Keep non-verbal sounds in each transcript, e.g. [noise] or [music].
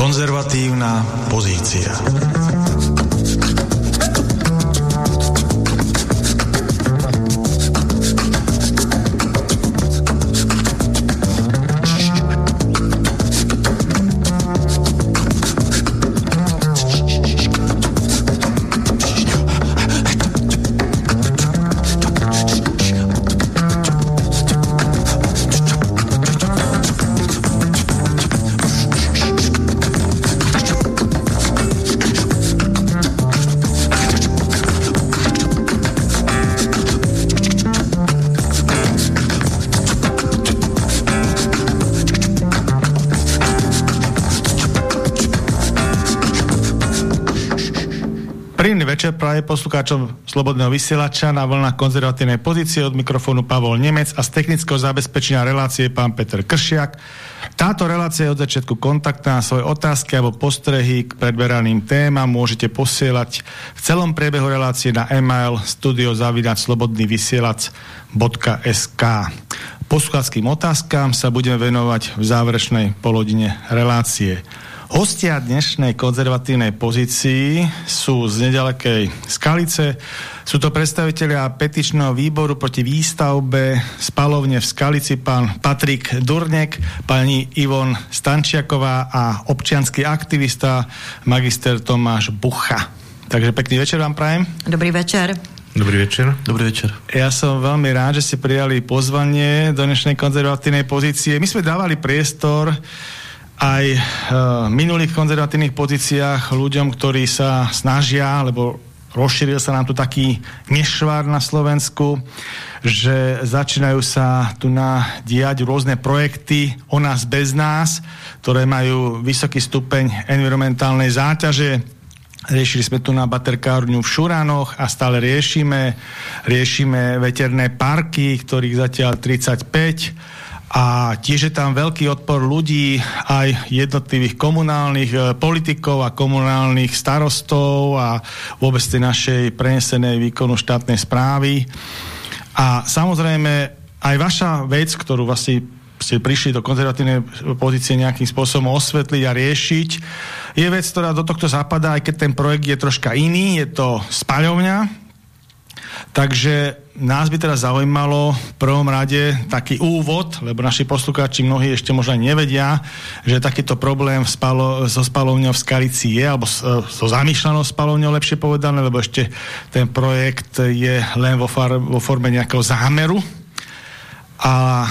Konzervatívna pozícia. Večer praje poslucháčom Slobodného vysielača na vlnách konzervatívnej pozície od mikrofónu Pavol Nemec a z technického zabezpečenia relácie pán Peter Kršiak. Táto relácia je od začiatku kontaktná svoje otázky alebo postrehy k predberaným témam môžete posielať v celom priebehu relácie na e-mail studiozavidačslobodnyvysielac.sk Poslucháckým otázkám sa budeme venovať v záverečnej polodine relácie. Hostia dnešnej konzervatívnej pozícii sú z nedalekej Skalice. Sú to predstavitelia petičného výboru proti výstavbe spalovne v Skalici pán Patrik Durnek, pani Ivon Stančiaková a občianský aktivista magister Tomáš Bucha. Takže pekný večer vám prajem. Dobrý večer. Dobrý večer. Dobrý večer. Ja som veľmi rád, že ste prijali pozvanie do dnešnej konzervatívnej pozície. My sme dávali priestor aj e, minulých konzervatívnych pozíciách ľuďom, ktorí sa snažia, lebo rozšíril sa nám tu taký nešvár na Slovensku, že začínajú sa tu na diať rôzne projekty o nás bez nás, ktoré majú vysoký stupeň environmentálnej záťaže. Riešili sme tu na baterkárňu v Šuranoch a stále riešime. Riešime veterné parky, ktorých zatiaľ 35 a tiež je tam veľký odpor ľudí, aj jednotlivých komunálnych e, politikov a komunálnych starostov a vôbec tej našej prenesenej výkonu štátnej správy. A samozrejme aj vaša vec, ktorú vlastne ste prišli do konzervatívnej pozície nejakým spôsobom osvetliť a riešiť, je vec, ktorá do tohto zapadá, aj keď ten projekt je troška iný, je to spaľovňa, Takže nás by teda zaujímalo v prvom rade taký úvod, lebo naši poslucháči mnohí ešte možno nevedia, že takýto problém spalo, so spalovňou v Skalici je, alebo so, so zamýšľanou spalovňou lepšie povedané, lebo ešte ten projekt je len vo, far, vo forme nejakého zámeru. A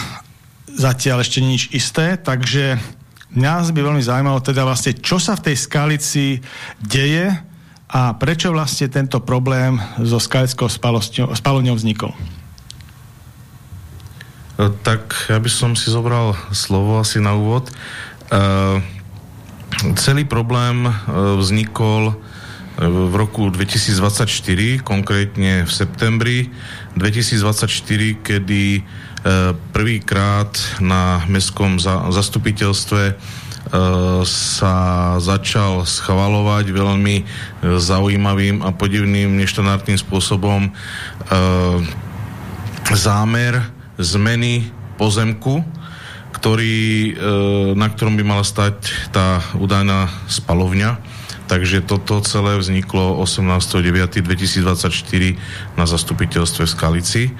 zatiaľ ešte nič isté, takže mňa by veľmi zaujímalo teda vlastne, čo sa v tej Skalici deje, a prečo vlastne tento problém so skaleckou spalovňou vznikol? E, tak ja by som si zobral slovo asi na úvod. Uh, celý problém uh, vznikol v roku 2024, konkrétne v septembri 2024, kedy prvýkrát na mestskom zastupiteľstve sa začal schvalovať veľmi e, zaujímavým a podivným neštandardným spôsobom e, zámer zmeny pozemku, ktorý, na ktorom by mala stať tá údajná spalovňa. Takže toto celé vzniklo 18.9.2024 na zastupiteľstve v Skalici. E,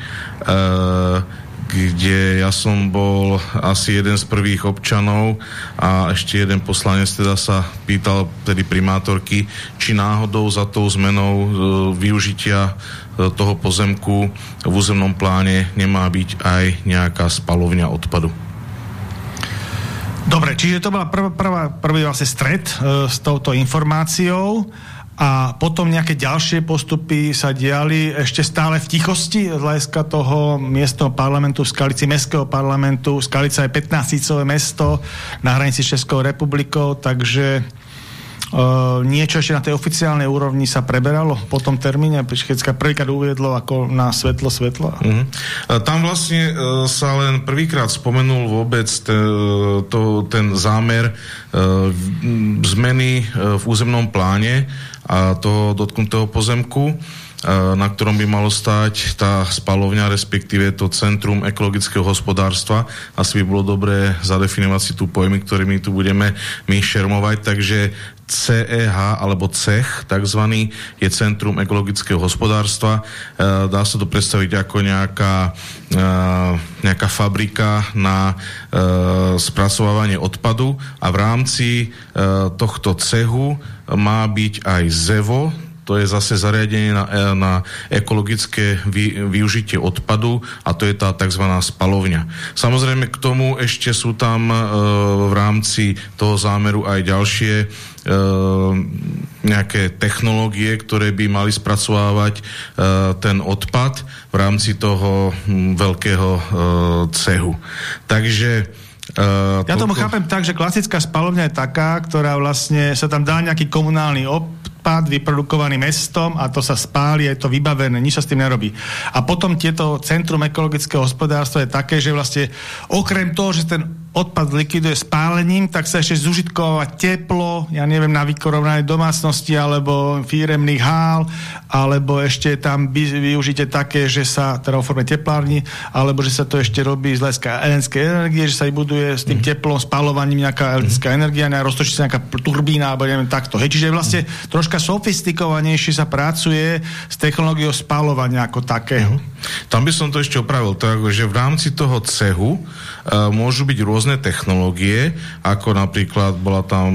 kde ja som bol asi jeden z prvých občanov a ešte jeden poslanec teda sa pýtal tedy primátorky, či náhodou za tou zmenou e, využitia e, toho pozemku v územnom pláne nemá byť aj nejaká spalovňa odpadu. Dobre, čiže to bola prv, prvá, prvý vlastne stred e, s touto informáciou a potom nejaké ďalšie postupy sa diali ešte stále v tichosti z hľadiska toho miestneho parlamentu v Skalici, mestského parlamentu. Skalica je 15 tisícové mesto na hranici Českou republikou, takže Uh, niečo ešte na tej oficiálnej úrovni sa preberalo po tom termíne, keď prvýkrát uviedlo ako na svetlo svetlo? Uh-huh. Tam vlastne uh, sa len prvýkrát spomenul vôbec te, to, ten zámer uh, zmeny uh, v územnom pláne a toho dotknutého pozemku na ktorom by malo stať tá spalovňa, respektíve to Centrum ekologického hospodárstva. Asi by bolo dobré zadefinovať si tu pojmy, ktorými tu budeme my šermovať. Takže CEH alebo CEH takzvaný je Centrum ekologického hospodárstva. E, dá sa to predstaviť ako nejaká, e, nejaká fabrika na e, spracovávanie odpadu a v rámci tohto CEHu má byť aj ZEVO, to je zase zariadenie na, na ekologické vy, využitie odpadu a to je tá tzv. spalovňa. Samozrejme k tomu ešte sú tam e, v rámci toho zámeru aj ďalšie e, nejaké technológie, ktoré by mali spracovávať e, ten odpad v rámci toho m, veľkého e, cehu. Takže Uh, ja tomu chápem tak, že klasická spalovňa je taká, ktorá vlastne sa tam dá nejaký komunálny odpad vyprodukovaný mestom a to sa spáli, je to vybavené, nič sa s tým nerobí. A potom tieto Centrum ekologického hospodárstva je také, že vlastne okrem toho, že ten odpad likviduje spálením, tak sa ešte zužitkovať teplo, ja neviem, na vykorovnanej domácnosti alebo firemných hál, alebo ešte tam využite také, že sa, teda o forme teplárni, alebo že sa to ešte robí z hľadiska elektrickej energie, že sa aj buduje s tým mm. teplom, spálovaním nejaká elektrická mm. energia, a roztočí sa nejaká turbína, alebo neviem takto. Hej, čiže vlastne mm. troška sofistikovanejšie sa pracuje s technológiou spálovania ako takého. Tam by som to ešte opravil, tak, že v rámci toho cehu uh, môžu byť rôzne technológie, ako napríklad bola tam,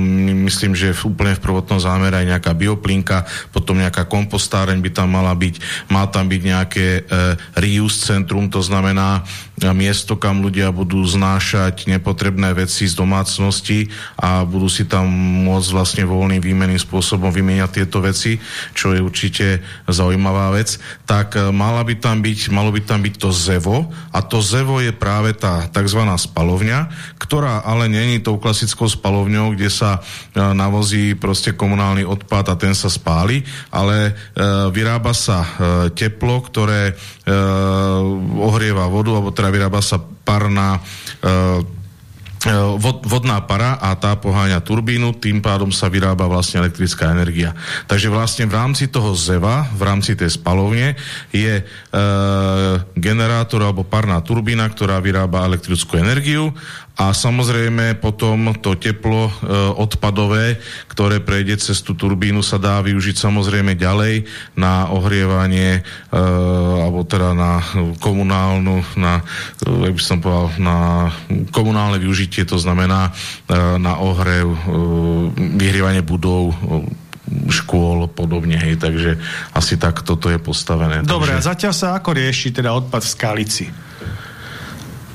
myslím, že úplne v prvotnom zámere aj nejaká bioplinka, potom nejaká kompostáreň by tam mala byť, má tam byť nejaké uh, reuse centrum, to znamená uh, miesto, kam ľudia budú znášať nepotrebné veci z domácnosti a budú si tam môcť vlastne voľným výmenným spôsobom vymieňať tieto veci, čo je určite zaujímavá vec, tak uh, mala by tam byť, malo by tam byť to zevo a to zevo je práve tá tzv. spalovňa, ktorá ale není tou klasickou spalovňou, kde sa e, navozí proste komunálny odpad a ten sa spáli, ale e, vyrába sa e, teplo, ktoré ohrieva vodu, alebo teda vyrába sa parná vod, vodná para a tá poháňa turbínu, tým pádom sa vyrába vlastne elektrická energia. Takže vlastne v rámci toho ZEVA, v rámci tej spalovne, je e, generátor alebo parná turbína, ktorá vyrába elektrickú energiu a samozrejme potom to teplo e, odpadové, ktoré prejde cez tú turbínu, sa dá využiť samozrejme ďalej na ohrievanie e, alebo teda na komunálnu, na, e, by som povedal, na komunálne využitie, to znamená e, na ohrev, e, vyhrievanie budov, e, škôl podobne, hej, takže asi tak toto je postavené. Dobre, takže... a zatiaľ sa ako rieši teda odpad v skalici?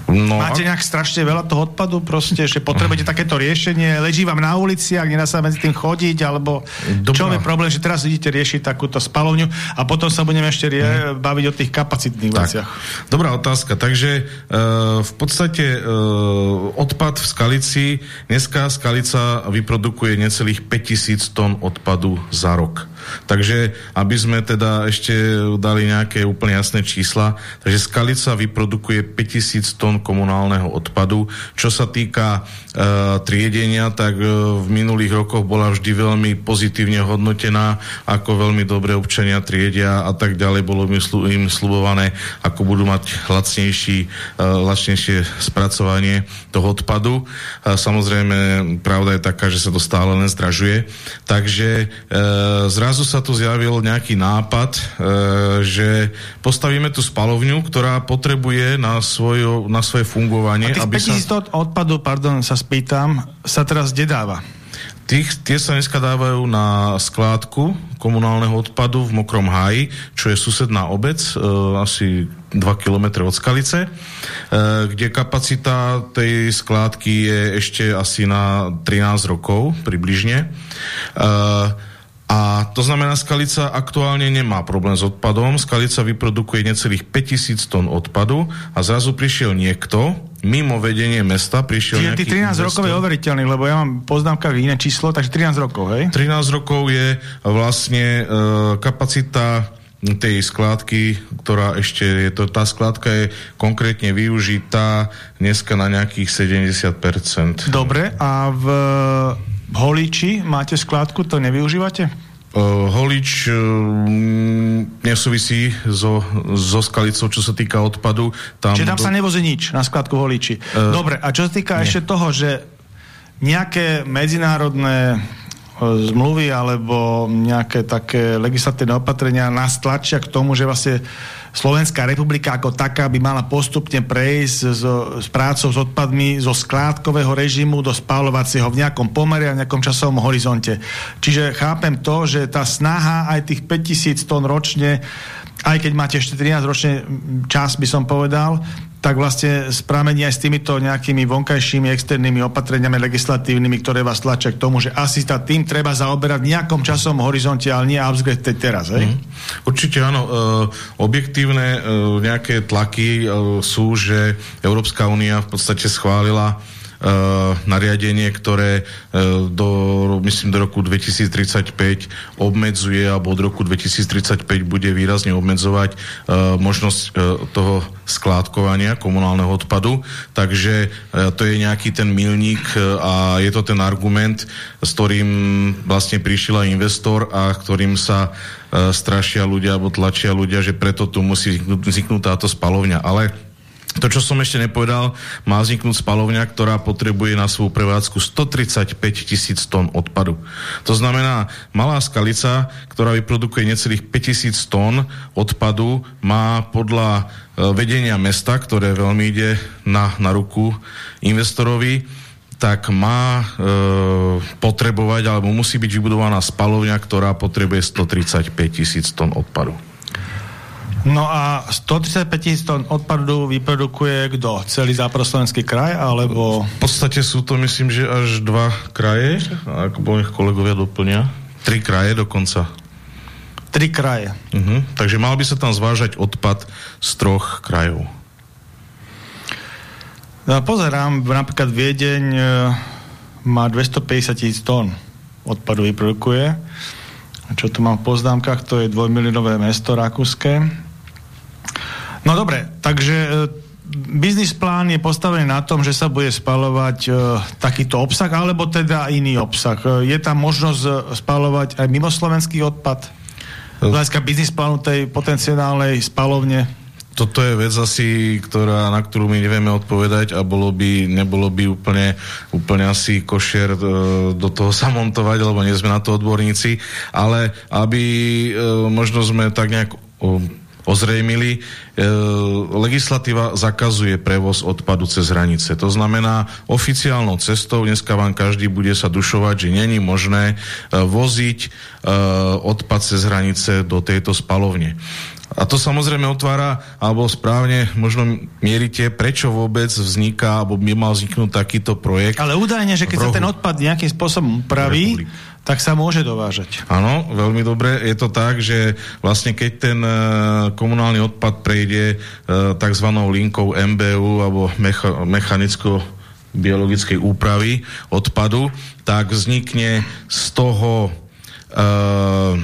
No, Máte nejak strašne veľa toho odpadu, proste, že potrebujete takéto riešenie, leží vám na uliciach, nedá sa medzi tým chodiť, alebo Dobrá. čo je problém, že teraz idete riešiť takúto spalovňu a potom sa budeme ešte rie- hmm. baviť o tých kapacitných tak. veciach. Dobrá otázka, takže uh, v podstate uh, odpad v Skalici, dneska Skalica vyprodukuje necelých 5000 tón odpadu za rok. Takže, aby sme teda ešte dali nejaké úplne jasné čísla, takže Skalica vyprodukuje 5000 tón komunálneho odpadu. Čo sa týka e, triedenia, tak e, v minulých rokoch bola vždy veľmi pozitívne hodnotená, ako veľmi dobre občania triedia a tak ďalej. Bolo im, slu, im slubované, ako budú mať lacnejší, e, lacnejšie spracovanie toho odpadu. E, samozrejme, pravda je taká, že sa to stále len zdražuje. Takže e, zrazu zrazu sa tu zjavil nejaký nápad, e, že postavíme tu spalovňu, ktorá potrebuje na, svojo, na svoje fungovanie. A tých 5000 sa... odpadu, pardon, sa spýtam, sa teraz kde dáva? Tých, tie sa dneska dávajú na skládku komunálneho odpadu v Mokrom háji, čo je susedná obec, e, asi 2 km od Skalice, e, kde kapacita tej skládky je ešte asi na 13 rokov približne. E, a to znamená, Skalica aktuálne nemá problém s odpadom. Skalica vyprodukuje necelých 5000 tón odpadu a zrazu prišiel niekto, mimo vedenie mesta, prišiel Čiže nejaký 13 investor. rokov je overiteľný, lebo ja mám poznámka iné číslo, takže 13 rokov, hej? 13 rokov je vlastne e, kapacita tej skládky, ktorá ešte je to, tá skládka je konkrétne využitá dneska na nejakých 70%. Dobre, a v v Holíči máte skládku, to nevyužívate? holič uh, nesúvisí so, so skalicou, čo sa týka odpadu. Tam Čiže tam do... sa nevozí nič na skladku holiči. Uh, Dobre, a čo sa týka nie. ešte toho, že nejaké medzinárodné zmluvy alebo nejaké také legislatívne opatrenia nás tlačia k tomu, že vlastne Slovenská republika ako taká by mala postupne prejsť s, s prácou s odpadmi zo skládkového režimu do spálovacieho v nejakom pomere a v nejakom časovom horizonte. Čiže chápem to, že tá snaha aj tých 5000 tón ročne aj keď máte ešte 13 ročne čas, by som povedal, tak vlastne spramení aj s týmito nejakými vonkajšími externými opatreniami legislatívnymi, ktoré vás tlačia k tomu, že asi sa tým treba zaoberať v nejakom časom horizonte, ale nie upgrade teraz, hej? Mm. Určite áno. E, objektívne e, nejaké tlaky e, sú, že Európska únia v podstate schválila nariadenie, ktoré uh, do, myslím, do roku 2035 obmedzuje alebo od roku 2035 bude výrazne obmedzovať uh, možnosť toho skládkovania komunálneho odpadu. Takže to je nejaký ten milník a je to ten argument, s ktorým vlastne prišiel investor a ktorým sa strašia ľudia alebo tlačia ľudia, že preto tu musí vzniknúť táto spalovňa. Ale to, čo som ešte nepovedal, má vzniknúť spalovňa, ktorá potrebuje na svoju prevádzku 135 tisíc tón odpadu. To znamená, malá skalica, ktorá vyprodukuje necelých 5000 tón odpadu, má podľa e, vedenia mesta, ktoré veľmi ide na, na ruku investorovi, tak má e, potrebovať, alebo musí byť vybudovaná spalovňa, ktorá potrebuje 135 tisíc tón odpadu. No a 135 tisíc tón odpadu vyprodukuje kto? Celý západoslovenský kraj, alebo... V podstate sú to, myslím, že až dva kraje, ak nech kolegovia doplnia. Tri kraje dokonca. Tri kraje. Uh-huh. Takže mal by sa tam zvážať odpad z troch krajov. No, pozerám, napríklad Viedeň e, má 250 tisíc tón odpadu vyprodukuje. Čo tu mám v poznámkach, to je dvojmilionové mesto rakúske No dobre, takže e, biznis plán je postavený na tom, že sa bude spalovať e, takýto obsah, alebo teda iný obsah. E, je tam možnosť e, spalovať aj mimoslovenský odpad? Hľadiska biznis plánu tej potenciálnej spalovne? Toto je vec asi, ktorá, na ktorú my nevieme odpovedať a bolo by, nebolo by úplne, úplne asi košer do, e, do toho [laughs] sa montovať, lebo nie sme na to odborníci, ale aby e, možno sme tak nejak ozrejmili. E, legislatíva zakazuje prevoz odpadu cez hranice. To znamená, oficiálnou cestou dneska vám každý bude sa dušovať, že není možné e, voziť e, odpad cez hranice do tejto spalovne. A to samozrejme otvára, alebo správne možno mierite, prečo vôbec vzniká, alebo by mal vzniknúť takýto projekt. Ale údajne, že keď sa ten odpad nejakým spôsobom upraví, tak sa môže dovážať. Áno, veľmi dobre. Je to tak, že vlastne keď ten uh, komunálny odpad prejde uh, tzv. linkou MBU alebo mecha, mechanicko biologickej úpravy odpadu, tak vznikne z toho uh,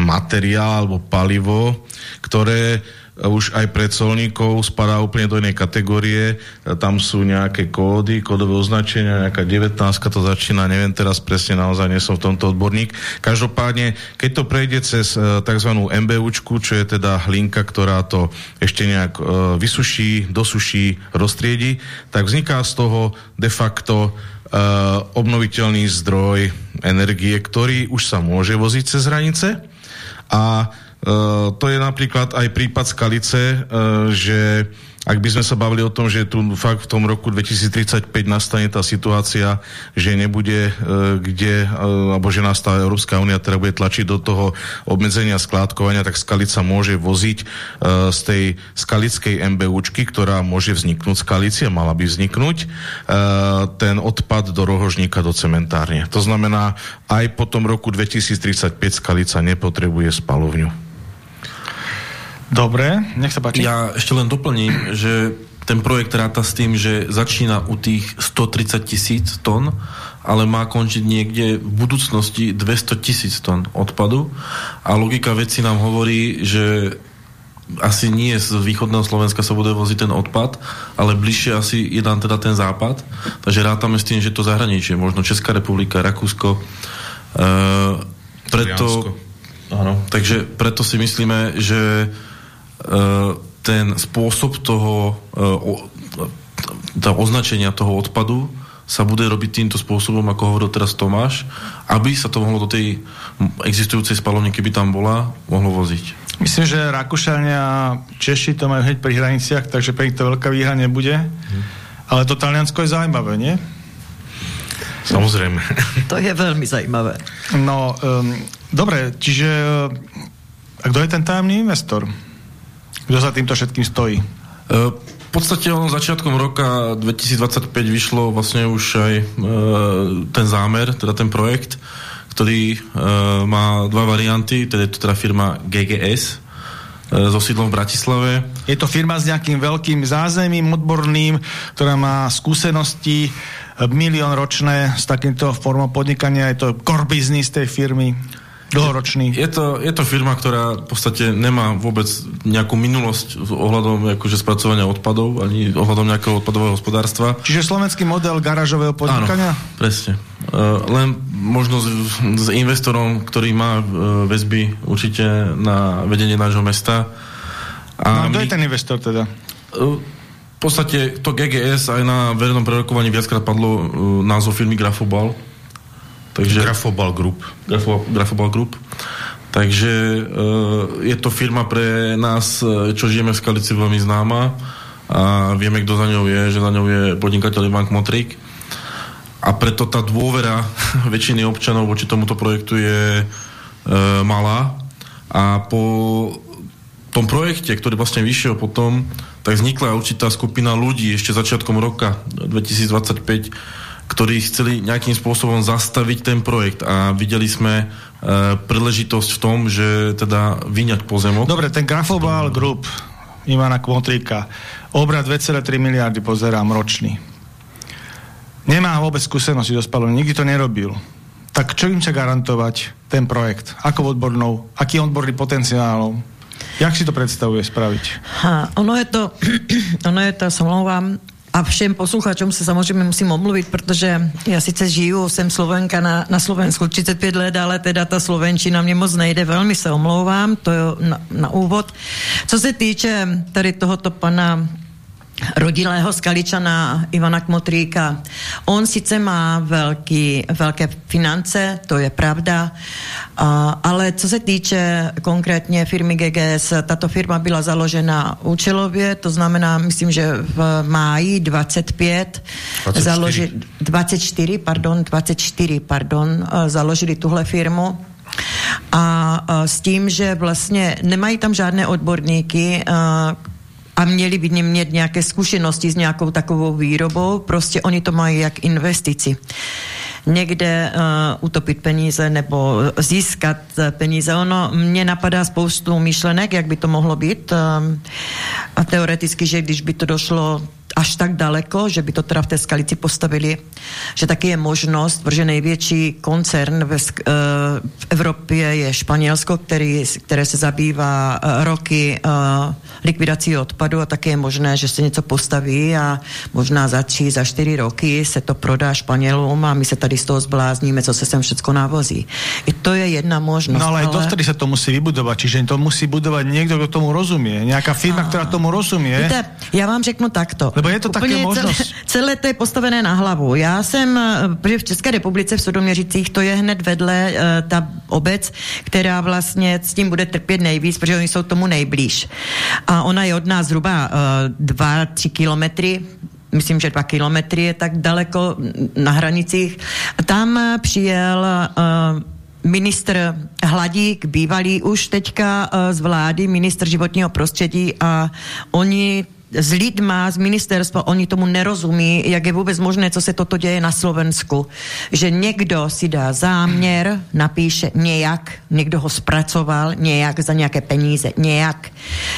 materiál alebo palivo, ktoré už aj pre colníkov spadá úplne do inej kategórie. Tam sú nejaké kódy, kódové označenia, nejaká 19 to začína, neviem teraz presne, naozaj nie som v tomto odborník. Každopádne, keď to prejde cez uh, tzv. MBUčku, čo je teda linka, ktorá to ešte nejak uh, vysuší, dosuší, roztriedi, tak vzniká z toho de facto uh, obnoviteľný zdroj energie, ktorý už sa môže voziť cez hranice a to je napríklad aj prípad Skalice, uh, že ak by sme sa bavili o tom, že tu fakt v tom roku 2035 nastane tá situácia, že nebude uh, kde, alebo že nás tá Európska únia teda bude tlačiť do toho obmedzenia skládkovania, tak Skalica môže voziť z tej skalickej MBUčky, ktorá môže vzniknúť skalici a mala by vzniknúť, ten odpad do rohožníka, do cementárne. To znamená, aj po tom roku 2035 Skalica nepotrebuje spalovňu. Dobre, nech sa páči. Ja ešte len doplním, že ten projekt ráta s tým, že začína u tých 130 tisíc tón, ale má končiť niekde v budúcnosti 200 tisíc tón odpadu a logika veci nám hovorí, že asi nie z východného Slovenska sa bude voziť ten odpad, ale bližšie asi je nám teda ten západ. Takže rátame s tým, že to zahraničie, možno Česká republika, Rakúsko, e preto, áno, takže preto si myslíme, že ten spôsob toho uh, označenia toho odpadu sa bude robiť týmto spôsobom, ako hovoril teraz Tomáš, aby sa to mohlo do tej existujúcej spalovne, keby tam bola, mohlo voziť. Myslím, že Rakúšania a Češi to majú hneď pri hraniciach, takže pre nich to veľká výhra nebude. Hmm. Ale to Taliansko je zaujímavé, nie? Samozrejme. To je veľmi zaujímavé. No, um, dobre, čiže a kto je ten tajomný investor? Kto za týmto všetkým stojí? Uh, v podstate ono začiatkom roka 2025 vyšlo vlastne už aj e, ten zámer, teda ten projekt, ktorý e, má dva varianty, teda je to teda firma GGS, e, so sídlom v Bratislave. Je to firma s nejakým veľkým zázemím odborným, ktorá má skúsenosti e, milión ročné s takýmto formou podnikania. Je to core business tej firmy. Dlhoročný. Je to, je to firma, ktorá v podstate nemá vôbec nejakú minulosť ohľadom akože spracovania odpadov, ani ohľadom nejakého odpadového hospodárstva. Čiže slovenský model garážového podnikania? Áno, presne. Uh, len možno s, s investorom, ktorý má uh, väzby určite na vedenie nášho mesta. A no, kto my, je ten investor teda? Uh, v podstate to GGS aj na verejnom prerokovaní viackrát padlo uh, názov firmy Grafobal Takže, Grafobal Group. Grafo, Grafobal Group. Takže uh, je to firma pre nás, e, čo žijeme v Skalici, veľmi známa a vieme, kto za ňou je, že za ňou je podnikateľ Ivan Kmotrík. A preto tá dôvera [laughs] väčšiny občanov voči tomuto projektu je uh, malá. A po tom projekte, ktorý vlastne vyšiel potom, tak vznikla určitá skupina ľudí ešte začiatkom roka 2025, ktorí chceli nejakým spôsobom zastaviť ten projekt a videli sme e, príležitosť v tom, že teda vyňať pozemok. Dobre, ten Grafobal Group Ivana Kvotríka, obrad 2,3 miliardy pozerám ročný. Nemá vôbec skúsenosti do spalonia, nikdy to nerobil. Tak čo im chce garantovať ten projekt? Ako odbornou? Aký odborný potenciál? Jak si to predstavuje spraviť? Ha, ono je to, [clears throat] ono je to, som a všem posluchačům se samozřejmě musím omluvit, protože já sice žiju, jsem Slovenka na, na Slovensku 35 let, ale teda ta Slovenčina mě moc nejde, velmi se omlouvám, to je na, na úvod. Co se týče tady tohoto pana rodilého skaličana Ivana Kmotríka. On sice má velký, velké finance, to je pravda, a, ale co se týče konkrétně firmy GGS, tato firma byla založena účelově, to znamená, myslím, že v máji 25 24. Založi, 24, pardon, 24, pardon, založili tuhle firmu a, a s tím, že vlastně nemají tam žádné odborníky, a, a měli by mít nějaké zkušenosti s nějakou takovou výrobou, prostě oni to mají jak investici někde uh, utopit peníze nebo získat peníze. Ono mě napadá spoustu myšlenek, jak by to mohlo být. Um, a teoreticky, že když by to došlo až tak daleko, že by to teda v té skalici postavili, že taky je možnost, protože největší koncern ve, uh, v Evropě je Španělsko, který, které se zabývá uh, roky uh, likvidací odpadu a také je možné, že se něco postaví a možná za tři, za čtyři roky se to prodá Španělům a my se tady z toho zblázníme, co se sem všetko navozí. I to je jedna možnost. No ale, ale... dovtedy se to musí vybudovat, čiže to musí budovat někdo, kdo tomu rozumí, nějaká firma, a... která tomu rozumí. Víte, já vám řeknu takto. Lebo je to také možnost. Celé, celé to je postavené na hlavu. Já jsem, eh, protože v České republice v Sudoměřicích to je hned vedle uh, ta obec, která vlastně s tím bude trpět nejvíc, protože oni jsou tomu nejblíž. A ona je od nás zhruba uh, dva, tři kilometry myslím, že dva kilometry je tak daleko na hranicích. Tam přijel uh, ministr Hladík, bývalý už teďka z vlády, ministr životního prostředí a oni s lidma z ministerstva, oni tomu nerozumí, jak je vůbec možné, co se toto děje na Slovensku. Že někdo si dá záměr, napíše nějak, někdo ho zpracoval nějak za nějaké peníze, nějak.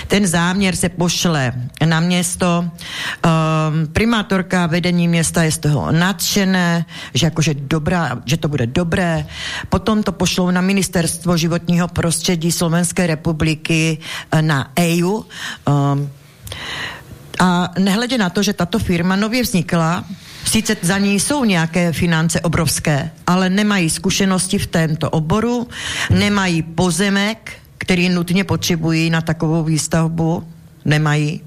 Ten záměr se pošle na město, um, primátorka vedení města je z toho nadšené, že jakože dobrá, že to bude dobré. Potom to pošlou na ministerstvo životního prostředí Slovenské republiky eh, na EU. Um, a nehledě na to, že tato firma nově vznikla, Sice za ní jsou nějaké finance obrovské, ale nemají zkušenosti v tento oboru, nemají pozemek, který nutně potřebují na takovou výstavbu, nemají.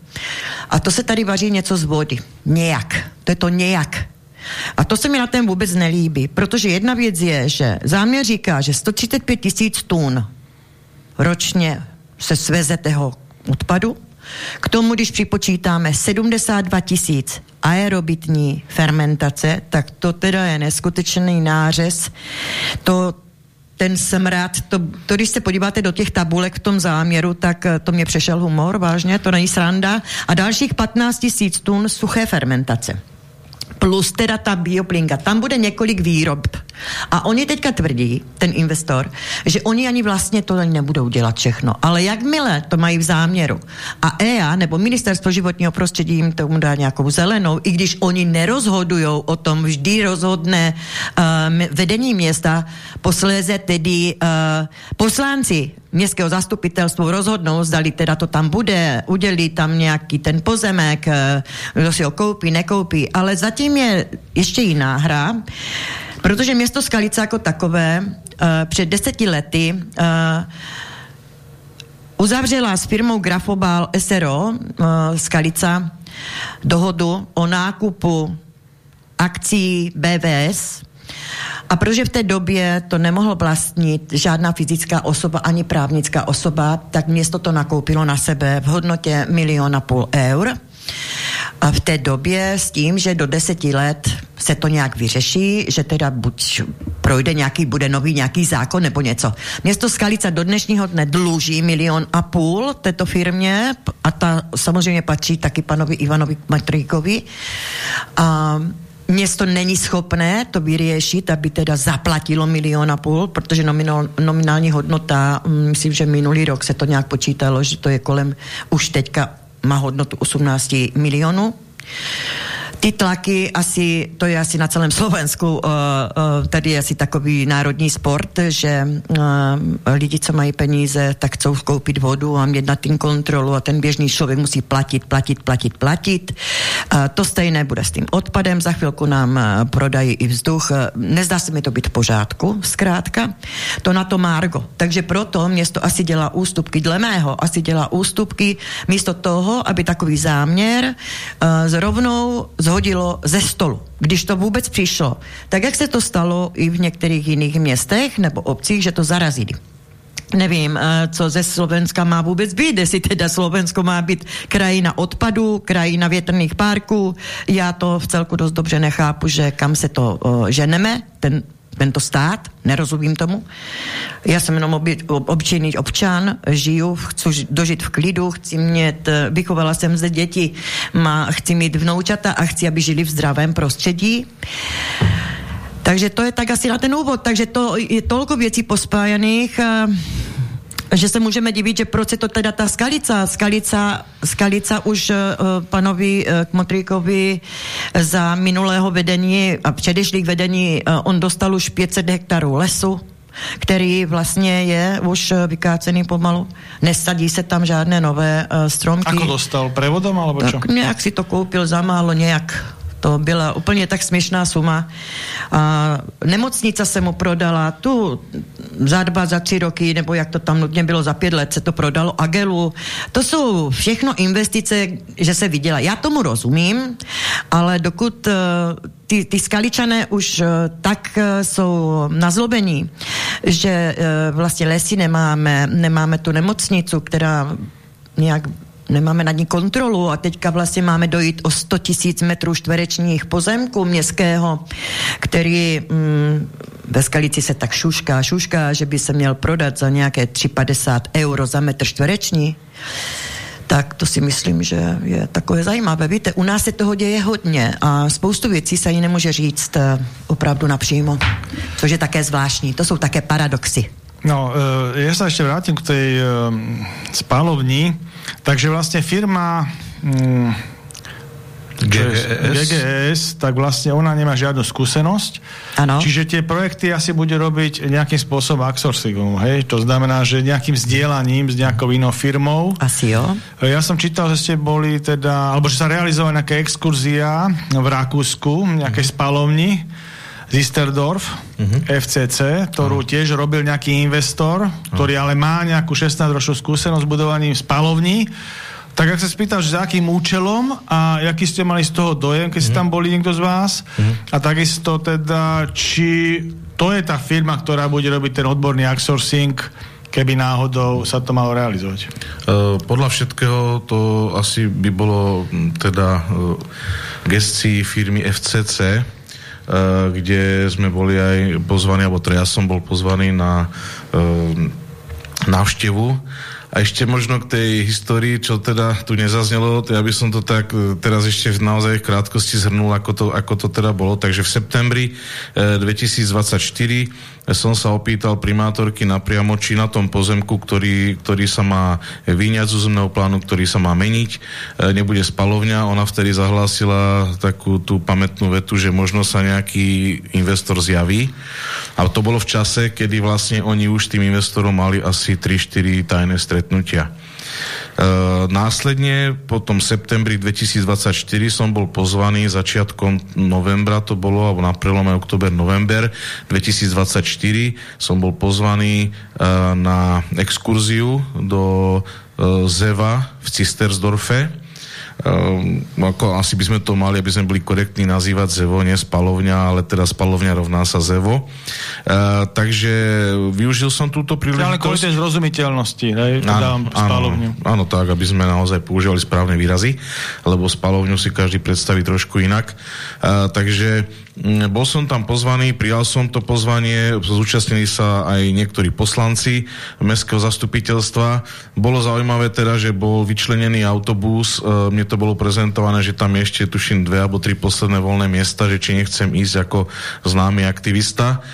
A to se tady vaří něco z vody. Nějak. To je to nějak. A to se mi na tom vůbec nelíbí, protože jedna věc je, že záměr říká, že 135 tisíc tun ročně se sveze toho odpadu, k tomu, když připočítáme 72 tisíc aerobitní fermentace, tak to teda je neskutečný nářez. To, ten smrad, to, to když se podíváte do těch tabulek v tom záměru, tak to mě přešel humor, vážně, to není sranda. A dalších 15 tisíc tun suché fermentace plus teda ta bioplinka. Tam bude několik výrob. A oni teďka tvrdí, ten investor, že oni ani vlastně to nebudou dělat všechno. Ale jakmile to mají v záměru a EA nebo Ministerstvo životního prostředí jim tomu dá nějakou zelenou, i když oni nerozhodují o tom, vždy rozhodne uh, vedení města, posléze tedy uh, poslanci městského zastupitelstvu rozhodnou, zdali teda to tam bude, udělí tam nějaký ten pozemek, eh, kdo si ho koupí, nekoupí, ale zatím je ještě jiná hra, protože město Skalice jako takové uh, před deseti lety uh, uzavřela s firmou Grafobal SRO uh, Skalica dohodu o nákupu akcí BVS a protože v té době to nemohl vlastnit žádná fyzická osoba ani právnická osoba, tak město to nakoupilo na sebe v hodnotě miliona půl eur. V té době s tím, že do deseti let se to nějak vyřeší, že teda buď projde nějaký, bude nový nějaký zákon nebo něco. Město Skalica do dnešního dne dluží milion a půl této firmě a ta samozřejmě patří taky panovi Ivanovi Matríkovi. A město není schopné to vyřešit, aby teda zaplatilo milion a půl, protože nominál, nominální hodnota, mm, myslím, že minulý rok se to nějak počítalo, že to je kolem, už teďka má hodnotu 18 milionů ty tlaky asi, to je asi na celém Slovensku, uh, uh, tady je asi takový národní sport, že uh, lidi, co mají peníze, tak chcou koupit vodu a mít na tím kontrolu a ten běžný člověk musí platit, platit, platit, platit. To stejné bude s tím odpadem, za chvilku nám prodají i vzduch. Nezdá se mi to být v pořádku, zkrátka. To na to Margo. Takže proto město asi dělá ústupky, dle mého asi dělá ústupky, místo toho, aby takový záměr zrovnou z zhodilo ze stolu, když to vůbec přišlo. Tak jak se to stalo i v některých jiných městech nebo obcích, že to zarazili nevím, eh, co ze Slovenska má vůbec být, jestli teda Slovensko má být krajina odpadu, krajina větrných parků. Já to v celku dost dobře nechápu, že kam se to uh, ženeme, ten tento stát, nerozumím tomu. Já jsem jenom oby, obyčejný občan, žiju, chci dožít v klidu, chci mít, vychovala jsem zde děti, má, chci mít vnoučata a chci, aby žili v zdravém prostředí. Takže to je tak asi na ten úvod. Takže to je tolko věcí pospájaných že se můžeme divit, že proč je to teda ta skalica. Skalica, skalica už uh, panovi uh, Kmotríkovi za minulého vedení a předešlých vedení uh, on dostal už 500 hektarů lesu, který vlastně je už vykácený pomalu. Nesadí se tam žádné nové uh, stromky. Ako dostal? Prevodom alebo čo? Tak nějak si to koupil za málo, nějak to byla úplně tak směšná suma. A nemocnice se mu prodala tu za dva, za tři roky, nebo jak to tam nutně bylo, za pět let se to prodalo Agelu. To jsou všechno investice, že se viděla. Já tomu rozumím, ale dokud uh, ty, ty skaličané už uh, tak uh, jsou nazlobení, že vlastně lesy nemáme, nemáme tu nemocnicu, která nějak nemáme nad ní kontrolu a teďka vlastně máme dojít o 100 tisíc metrů čtverečních pozemku městského, který mm, ve Skalici se tak šušká, šušká, že by se měl prodat za nějaké 3,50 euro za metr čtvereční tak to si myslím, že je takové zajímavé. Víte, u nás se toho děje hodně a spoustu věcí se ani nemůže říct eh, opravdu napřímo, což je také zvláštní. To jsou také paradoxy. No, e, ja sa ešte vrátim k tej e, spálovni. Takže vlastne firma mm, GGS. GGS, tak vlastne ona nemá žiadnu skúsenosť. Ano. Čiže tie projekty asi bude robiť nejakým spôsobom outsourcingom, hej? To znamená, že nejakým vzdielaním s nejakou inou firmou. Asi jo. Ja som čítal, že ste boli teda, alebo že sa realizovala nejaká exkurzia v Rakúsku, nejaké spalovni Zisterdorf, uh-huh. FCC, ktorú uh-huh. tiež robil nejaký investor, ktorý ale má nejakú 16-ročnú skúsenosť s budovaním spalovní. Tak ak sa spýtal, že za akým účelom a aký ste mali z toho dojem, keď uh-huh. ste tam boli niekto z vás uh-huh. a takisto teda, či to je tá firma, ktorá bude robiť ten odborný outsourcing, keby náhodou sa to malo realizovať? Uh, podľa všetkého to asi by bolo teda uh, gestii firmy FCC, kde sme boli aj pozvaní, alebo teda ja som bol pozvaný na eh, návštevu a ešte možno k tej histórii, čo teda tu nezaznelo, to ja by som to tak e, teraz ešte naozaj v krátkosti zhrnul, ako to, ako to teda bolo. Takže v septembri e, 2024 som sa opýtal primátorky napriamo, či na tom pozemku, ktorý, ktorý sa má vyňať z územného plánu, ktorý sa má meniť, e, nebude spalovňa. Ona vtedy zahlásila takú tú pamätnú vetu, že možno sa nejaký investor zjaví. A to bolo v čase, kedy vlastne oni už tým investorom mali asi 3-4 tajné stretnutia. E, následne potom septembri 2024 som bol pozvaný začiatkom novembra to bolo, alebo na prelome oktober-november 2024 som bol pozvaný e, na exkurziu do e, Zeva v Cistersdorfe Um, ako asi by sme to mali, aby sme boli korektní nazývať ZEVO, nie spalovňa, ale teda spalovňa rovná sa ZEVO. Uh, takže využil som túto príležitosť. Ale kvôli tej zrozumiteľnosti, hej, áno, spalovňu. Áno, áno, tak, aby sme naozaj používali správne výrazy, lebo spalovňu si každý predstaví trošku inak. Uh, takže bol som tam pozvaný, prijal som to pozvanie, zúčastnili sa aj niektorí poslanci mestského zastupiteľstva. Bolo zaujímavé teda, že bol vyčlenený autobus, e, mne to bolo prezentované, že tam ešte tuším dve alebo tri posledné voľné miesta, že či nechcem ísť ako známy aktivista.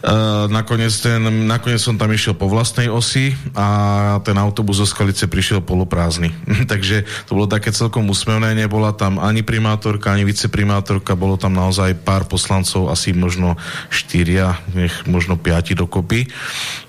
Uh, nakoniec, ten, nakoniec som tam išiel po vlastnej osi a ten autobus zo Skalice prišiel poloprázdny. [laughs] Takže to bolo také celkom úsmevné, nebola tam ani primátorka, ani viceprimátorka, bolo tam naozaj pár poslancov, asi možno štyria, nech možno piati dokopy.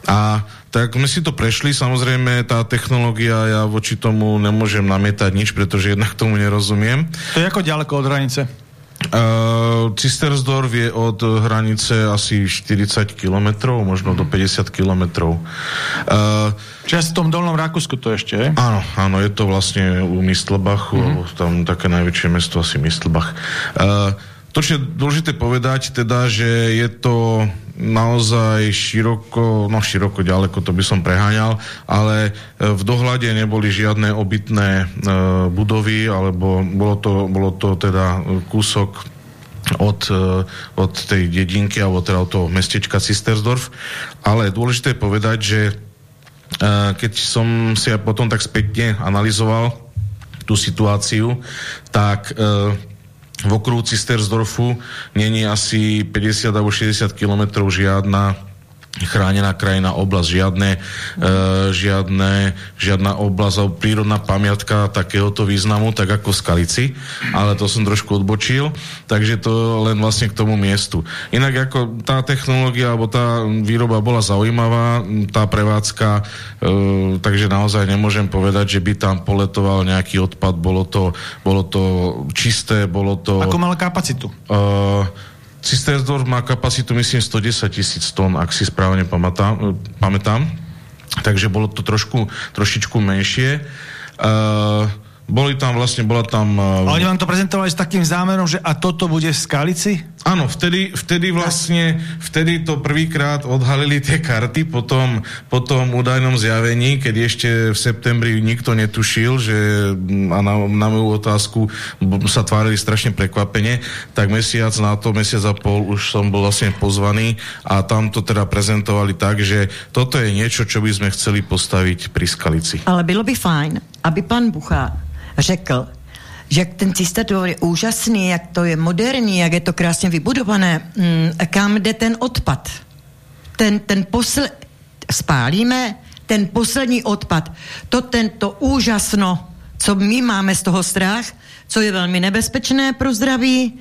A tak my si to prešli, samozrejme tá technológia, ja voči tomu nemôžem namietať nič, pretože jednak tomu nerozumiem. To je ako ďaleko od hranice? Uh, Cistersdorf je od hranice asi 40 km, možno do 50 km. Uh, Čiže v tom dolnom Rakúsku to ešte, je? Áno, áno, je to vlastne u Mistlbachu, mm-hmm. tam také najväčšie mesto asi Mistlbach. Uh, to, čo je dôležité povedať, teda, že je to naozaj široko, no široko ďaleko, to by som preháňal, ale e, v dohľade neboli žiadne obytné e, budovy, alebo bolo to, bolo to teda kúsok od, e, od tej dedinky, alebo teda od toho mestečka Cistersdorf. Ale dôležité povedať, že e, keď som si potom tak spätne analyzoval tú situáciu, tak e, v okruhu Cistersdorfu. Není asi 50 alebo 60 kilometrov žiadna chránená krajina, oblasť, žiadne, e, žiadne, žiadna oblasť alebo prírodná pamiatka takéhoto významu, tak ako Skalici, ale to som trošku odbočil, takže to len vlastne k tomu miestu. Inak ako tá technológia alebo tá výroba bola zaujímavá, tá prevádzka, e, takže naozaj nemôžem povedať, že by tam poletoval nejaký odpad, bolo to, bolo to čisté, bolo to... Ako mal kapacitu? E, Cistersdorf má kapacitu, myslím, 110 tisíc tón, ak si správne pamätám, pamätám. Takže bolo to trošku, trošičku menšie. Uh, boli tam vlastne, bola tam... Uh, oni vám to prezentovali s takým zámerom, že a toto bude v Skalici? Áno, vtedy, vtedy vlastne, vtedy to prvýkrát odhalili tie karty po tom, po tom údajnom zjavení, keď ešte v septembri nikto netušil, že a na, na moju otázku sa tvárili strašne prekvapene, tak mesiac na to, mesiac a pol už som bol vlastne pozvaný a tam to teda prezentovali tak, že toto je niečo, čo by sme chceli postaviť pri Skalici. Ale bylo by fajn, aby pán Bucha řekl, že ten Cistador je úžasný, jak to je moderní, jak je to krásně vybudované, mm, kam jde ten odpad. Ten, ten posl... Spálíme ten poslední odpad. To tento úžasno, co my máme z toho strach, co je velmi nebezpečné pro zdraví,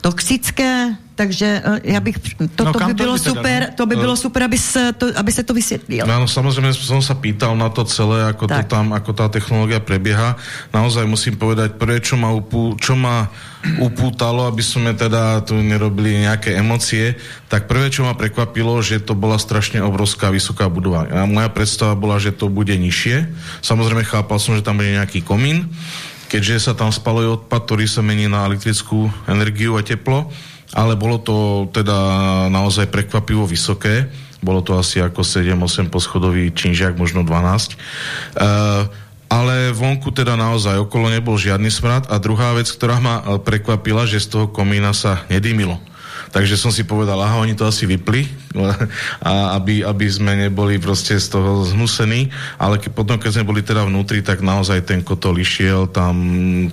toxické, takže uh, já bych, to, no, by bylo by teda, super, no? to by bylo super, aby se to, aby se to vysvětlilo. No, samozrejme som sa pýtal na to celé, ako tak. to tam, ako tá technológia prebieha. Naozaj musím povedať, prvé, čo ma, upú, čo ma upútalo, aby sme teda tu nerobili nejaké emócie, tak prvé, čo ma prekvapilo, že to bola strašne obrovská vysoká budova. A moja predstava bola, že to bude nižšie. Samozrejme chápal som, že tam bude nejaký komín, keďže sa tam spaluje odpad, ktorý sa mení na elektrickú energiu a teplo, ale bolo to teda naozaj prekvapivo vysoké. Bolo to asi ako 7-8 poschodový činžiak, možno 12. Uh, e, ale vonku teda naozaj okolo nebol žiadny smrad a druhá vec, ktorá ma prekvapila, že z toho komína sa nedýmilo. Takže som si povedal, aha, oni to asi vypli, a aby, aby sme neboli proste z toho zhnusení, ale ke, potom, keď sme boli teda vnútri, tak naozaj ten kotol išiel, tam,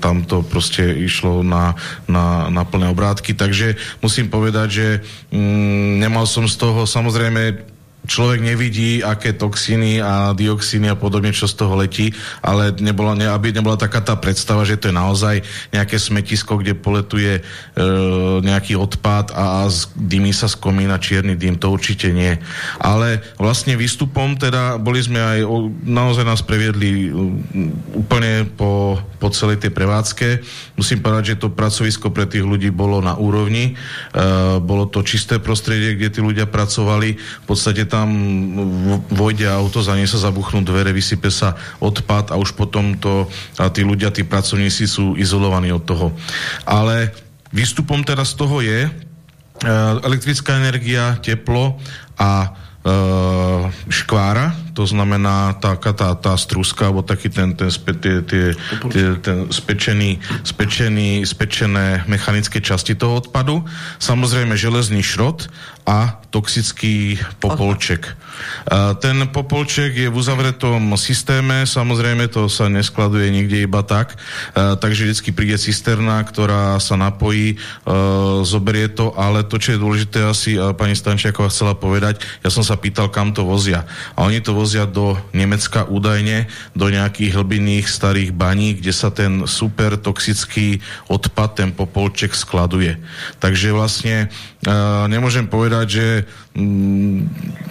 tam to proste išlo na, na, na plné obrátky, takže musím povedať, že mm, nemal som z toho samozrejme človek nevidí, aké toxíny a dioxíny a podobne, čo z toho letí, ale nebola, ne, aby nebola taká tá predstava, že to je naozaj nejaké smetisko, kde poletuje e, nejaký odpad a, a dymí sa z komína čierny dym, to určite nie. Ale vlastne výstupom teda boli sme aj, o, naozaj nás previedli úplne po, po celej tej prevádzke. Musím povedať, že to pracovisko pre tých ľudí bolo na úrovni, e, bolo to čisté prostredie, kde tí ľudia pracovali, v podstate tam tam vojde auto, za nej sa zabuchnú dvere, vysype sa odpad a už potom to, a tí ľudia, tí pracovníci sú izolovaní od toho. Ale výstupom teraz toho je e, elektrická energia, teplo a e, škvára, to znamená taká tá, tá struska, alebo taký ten, ten, spe, tie, tie, tie, ten spečený, spečený, spečené mechanické časti toho odpadu, samozrejme železný šrot a toxický popolček. Ten popolček je v uzavretom systéme, samozrejme to sa neskladuje nikde iba tak, takže vždycky príde cisterna, ktorá sa napojí, zoberie to, ale to, čo je dôležité asi, pani Stančiaková chcela povedať, ja som sa pýtal, kam to vozia. A oni to vozia do Nemecka údajne, do nejakých hlbinných starých baní, kde sa ten super toxický odpad, ten popolček skladuje. Takže vlastne nemôžem povedať, že mm,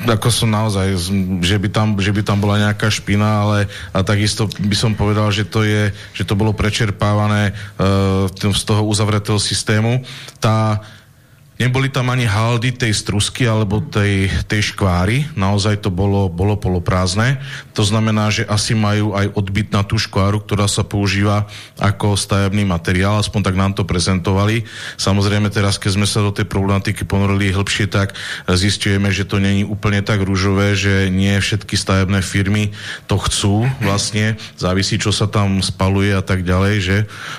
ako som naozaj, že by, tam, že by tam bola nejaká špina, ale a takisto by som povedal, že to je, že to bolo prečerpávané uh, z toho uzavretého systému. Tá Neboli tam ani haldy tej strusky alebo tej, tej škváry, naozaj to bolo, bolo poloprázdne. To znamená, že asi majú aj odbyt na tú škváru, ktorá sa používa ako stavebný materiál, aspoň tak nám to prezentovali. Samozrejme teraz, keď sme sa do tej problematiky ponorili hĺbšie, tak zistujeme, že to není úplne tak rúžové, že nie všetky stavebné firmy to chcú vlastne, závisí, čo sa tam spaluje a tak ďalej, že?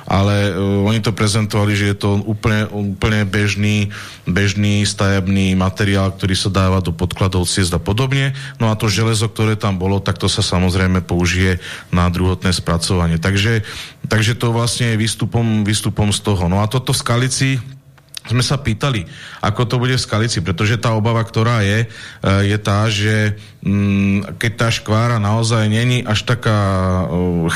Ale uh, oni to prezentovali, že je to úplne, úplne bežný bežný stavebný materiál, ktorý sa dáva do podkladov ciest a podobne. No a to železo, ktoré tam bolo, tak to sa samozrejme použije na druhotné spracovanie. Takže, takže to vlastne je výstupom, výstupom z toho. No a toto v Skalici sme sa pýtali, ako to bude v Skalici, pretože tá obava, ktorá je, e, je tá, že mm, keď tá škvára naozaj není až taká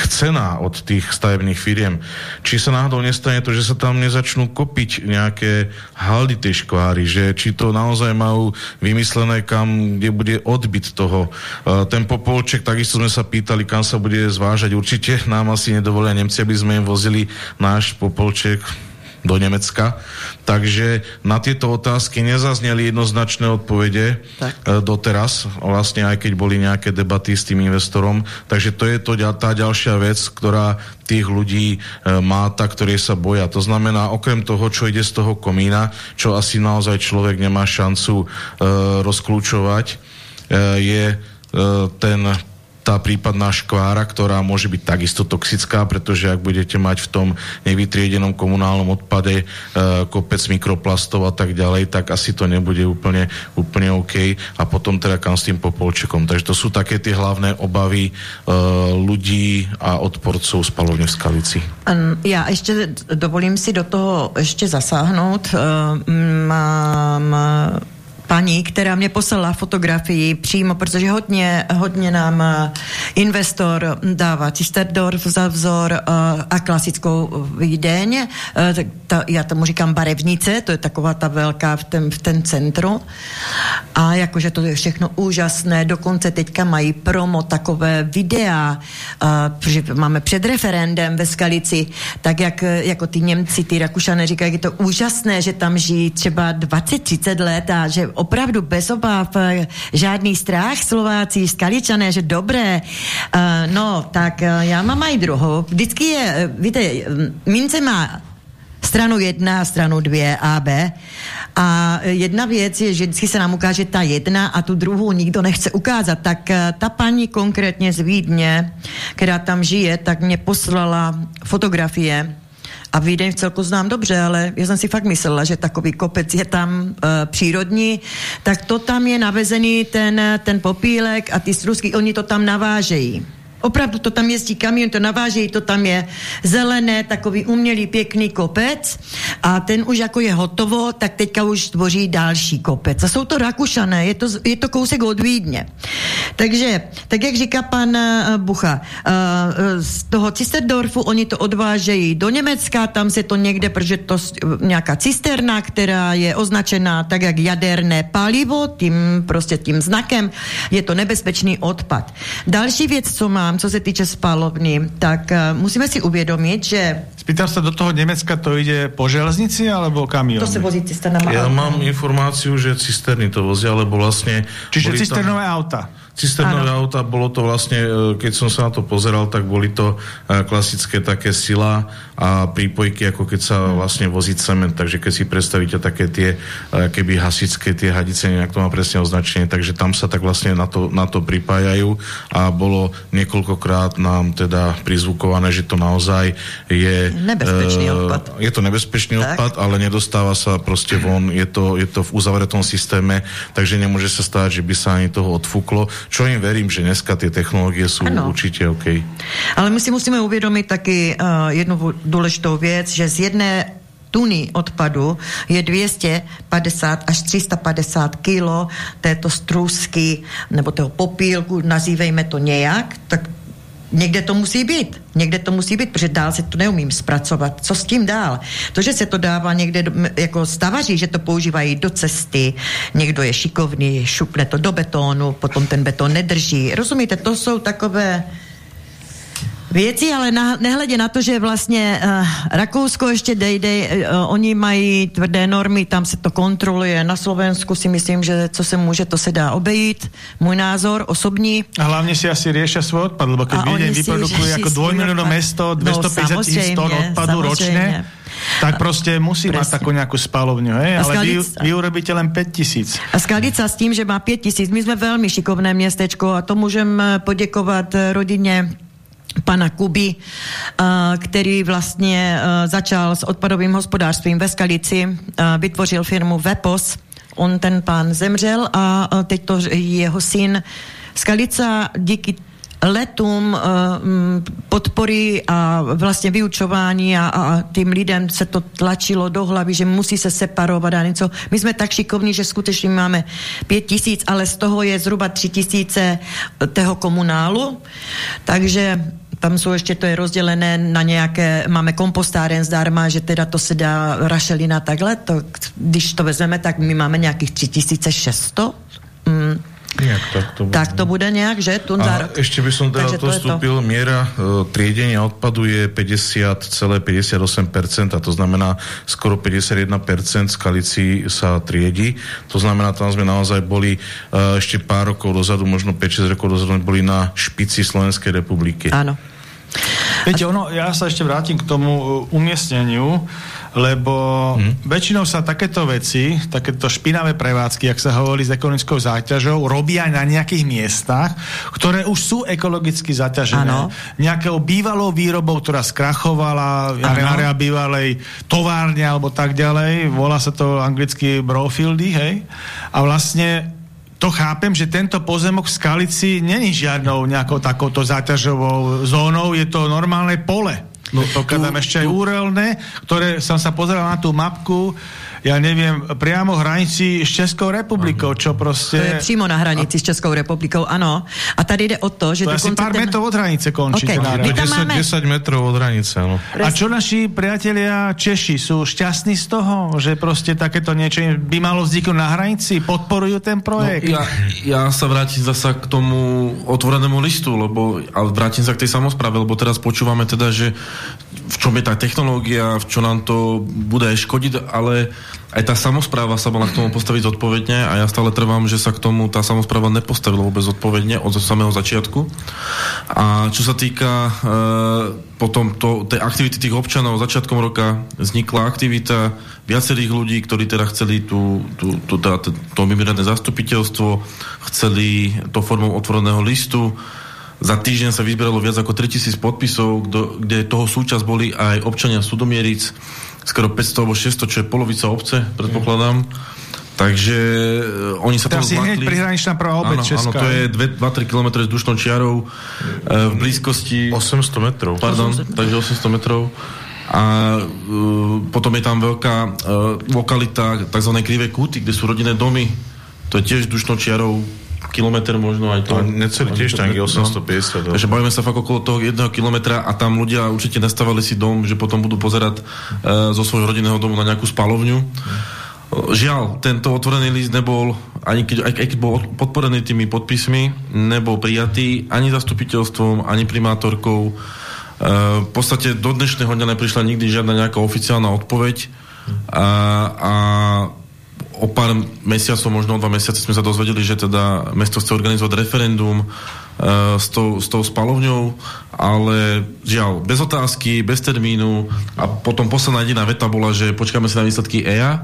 chcená od tých stavebných firiem, či sa náhodou nestane to, že sa tam nezačnú kopiť nejaké haldy tej škváry, že či to naozaj majú vymyslené, kam, kde bude odbyt toho. E, ten popolček, takisto sme sa pýtali, kam sa bude zvážať. Určite nám asi nedovolia Nemci, aby sme im vozili náš popolček do Nemecka. Takže na tieto otázky nezazneli jednoznačné odpovede tak. E, doteraz, vlastne aj keď boli nejaké debaty s tým investorom. Takže to je to, tá ďalšia vec, ktorá tých ľudí e, má tá, ktorí sa boja. To znamená, okrem toho, čo ide z toho komína, čo asi naozaj človek nemá šancu e, rozklúčovať, e, je e, ten tá prípadná škvára, ktorá môže byť takisto toxická, pretože ak budete mať v tom nevytriedenom komunálnom odpade e, kopec mikroplastov a tak ďalej, tak asi to nebude úplne, úplne OK. A potom teda kam s tým popolčekom. Takže to sú také tie hlavné obavy e, ľudí a odporcov spalovne v Skalici. Ja ešte dovolím si do toho ešte zasáhnout. E, mám paní, která mě poslala fotografii přímo, protože hodně, hodně nám uh, investor dává Cisterdorf za vzor uh, a klasickou Vídeň. Uh, ta, já tomu říkám barevnice, to je taková ta velká v ten, v ten centru. A jakože to je všechno úžasné, dokonce teďka mají promo takové videa, protože máme před referendem ve Skalici, tak jak jako ty Němci, ty Rakušané říkají, je to úžasné, že tam žijí třeba 20-30 let a že opravdu bez obav, eh, žádný strach Slováci, Skaličané, že dobré. Uh, no, tak uh, já mám aj druhou. Vždycky je, víte, mince má stranu jedna a stranu dvě A, B. A jedna věc je, že vždycky se nám ukáže ta jedna a tu druhou nikdo nechce ukázat. Tak ta paní konkrétně z Vídně, která tam žije, tak mě poslala fotografie a Vídeň v celku znám dobře, ale já jsem si fakt myslela, že takový kopec je tam uh, přírodní, tak to tam je navezený ten, ten popílek a ty strusky, oni to tam navážejí. Opravdu to tam jezdí kamion, to navážejí, to tam je zelené, takový umělý pěkný kopec a ten už jako je hotovo, tak teďka už tvoří další kopec. A jsou to Rakušané, je to, je to kousek od Vídně. Takže, tak jak říká pan uh, Bucha, uh, z toho Cisterdorfu oni to odvážejí do Německa, tam se to někde, protože to nějaká cisterna, která je označená tak jak jaderné palivo, tím prostě tím znakem, je to nebezpečný odpad. Další věc, co má co se týče spalovny, tak uh, musíme si uvědomit, že... Spýtal sa, do toho Nemecka to ide po železnici alebo kamión? To se vozí cisternama. Ja mám informáciu, že cisterny to vozia, lebo vlastne... Čiže cisternové tam... auta cisternové auta, bolo to vlastne, e, keď som sa na to pozeral, tak boli to e, klasické také sila a prípojky, ako keď sa vlastne vozí cement, takže keď si predstavíte také tie, e, keby hasičské tie hadice, nejak to má presne označenie, takže tam sa tak vlastne na to, na to pripájajú a bolo niekoľkokrát nám teda prizvukované, že to naozaj je... Nebezpečný e, odpad. Je to nebezpečný tak. odpad, ale nedostáva sa proste von, je to, je to v uzavretom systéme, takže nemôže sa stať, že by sa ani toho odfúklo čo im verím, že dneska tie technológie sú ano. určite OK. Ale my si musíme uvědomit taky uh, jednu důležitou věc, že z jedné tuny odpadu je 250 až 350 kilo této strusky nebo toho popílku, nazývejme to nějak, tak Někde to musí být. Někde to musí být, protože dál se to neumím zpracovat. Co s tím dál? To, že se to dává někde jako stavaří, že to používají do cesty, někdo je šikovný, šupne to do betonu, potom ten beton nedrží. Rozumíte, to jsou takové věci, ale na, nehledě na to, že vlastně uh, Rakousko ještě dejde, uh, oni mají tvrdé normy, tam se to kontroluje, na Slovensku si myslím, že co se může, to se dá obejít, můj názor osobní. A hlavně si asi riešia svoj odpad, lebo keď Vídeň vyprodukuje [laughs] jako dvojmilionové mesto 250 no, tisíc tón odpadu ročne, tak prostě musí Presne. mať takú nejakú spalovňu, hej? ale vy, vy urobíte len 5 tisíc. A Skalica s tím, že má 5 tisíc, my jsme velmi šikovné městečko a to můžem poděkovat rodině pana Kuby, který vlastně začal s odpadovým hospodářstvím ve Skalici, vytvořil firmu Vepos. On ten pán zemřel a teď to jeho syn Skalica díky letům podpory a vlastně vyučování a, a tým lidem se to tlačilo do hlavy, že musí se separovat a něco. My jsme tak šikovní, že skutečně máme pět tisíc, ale z toho je zhruba tři tisíce tého komunálu, takže tam jsou ještě, to je rozdělené na nějaké, máme kompostáren zdarma, že teda to se dá rašelina takhle, to, když to vezmeme, tak my máme nějakých 3600. Mm, Nejak tak to bude. Tak to bude nejak, že? Tu za rok. Ešte by som teda to vstúpil. To. Miera uh, triedenia odpadu je 50,58%, a to znamená skoro 51% skalicí sa triedi. To znamená, tam sme naozaj boli uh, ešte pár rokov dozadu, možno 5-6 rokov dozadu, boli na špici Slovenskej republiky. Áno. Viete, ono, ja sa ešte vrátim k tomu e, umiestneniu lebo hmm. väčšinou sa takéto veci, takéto špinavé prevádzky, ak sa hovorí s ekonomickou záťažou, robia na nejakých miestach, ktoré už sú ekologicky zaťažené. Ano. Nejakou bývalou výrobou, ktorá skrachovala, na bývalej továrne alebo tak ďalej, volá sa to anglicky brofieldy, hej? A vlastne to chápem, že tento pozemok v Skalici není žiadnou nejakou takouto záťažovou zónou, je to normálne pole. No, to tu, ešte aj úrelné, ktoré som sa pozeral na tú mapku, ja neviem, priamo hranici s Českou republikou, čo proste... To je přímo na hranici a... s Českou republikou, ano. A tady jde o to, že... To asi pár ten... metrov od hranice končí. Okay. My 10, máme... 10 metrov od hranice, áno. A čo naši priatelia Češi sú šťastní z toho, že proste takéto niečo by malo vzniknúť na hranici? Podporujú ten projekt? No, ja, ja sa vrátim zasa k tomu otvorenému listu, lebo ale vrátim sa k tej samozpráve, lebo teraz počúvame teda, že v čom je tá technológia, v čo nám to bude škodiť, ale aj tá samozpráva sa mala k tomu postaviť zodpovedne a ja stále trvám, že sa k tomu tá samozpráva nepostavila vôbec zodpovedne od samého začiatku. A čo sa týka e, potom to, tej aktivity tých občanov, začiatkom roka vznikla aktivita viacerých ľudí, ktorí teda chceli tú, tú, tú, teda, to mimoriadne zastupiteľstvo, chceli to formou otvoreného listu, za týždeň sa vyzberalo viac ako 3000 podpisov, kde toho súčasť boli aj občania Sudomieric, skoro 500 alebo 600, čo je polovica obce, predpokladám. Takže uh, oni sa to asi hneď prihraničná prvá obec áno, Česká. Áno, to je 2-3 km s dušnou čiarou uh, v blízkosti... 800 metrov. Pardon, 800. takže 800 metrov. A uh, potom je tam veľká uh, lokalita, tzv. krivé kúty, kde sú rodinné domy. To je tiež dušnou čiarou kilometr možno aj to. A necelý tiež tam 850. No. Takže bavíme sa fakt okolo toho jedného kilometra a tam ľudia určite nastavali si dom, že potom budú pozerať uh, zo svojho rodinného domu na nejakú spalovňu. Uh, žiaľ, tento otvorený list nebol, ani keď, aj, aj keď bol podporený tými podpismi, nebol prijatý ani zastupiteľstvom, ani primátorkou. Uh, v podstate do dnešného dňa neprišla nikdy žiadna nejaká oficiálna odpoveď a, a o pár mesiacov, možno o dva mesiace sme sa dozvedeli, že teda mesto chce organizovať referendum uh, s, tou, s tou spalovňou, ale žiaľ, bez otázky, bez termínu a potom posledná jediná veta bola, že počkáme si na výsledky EA,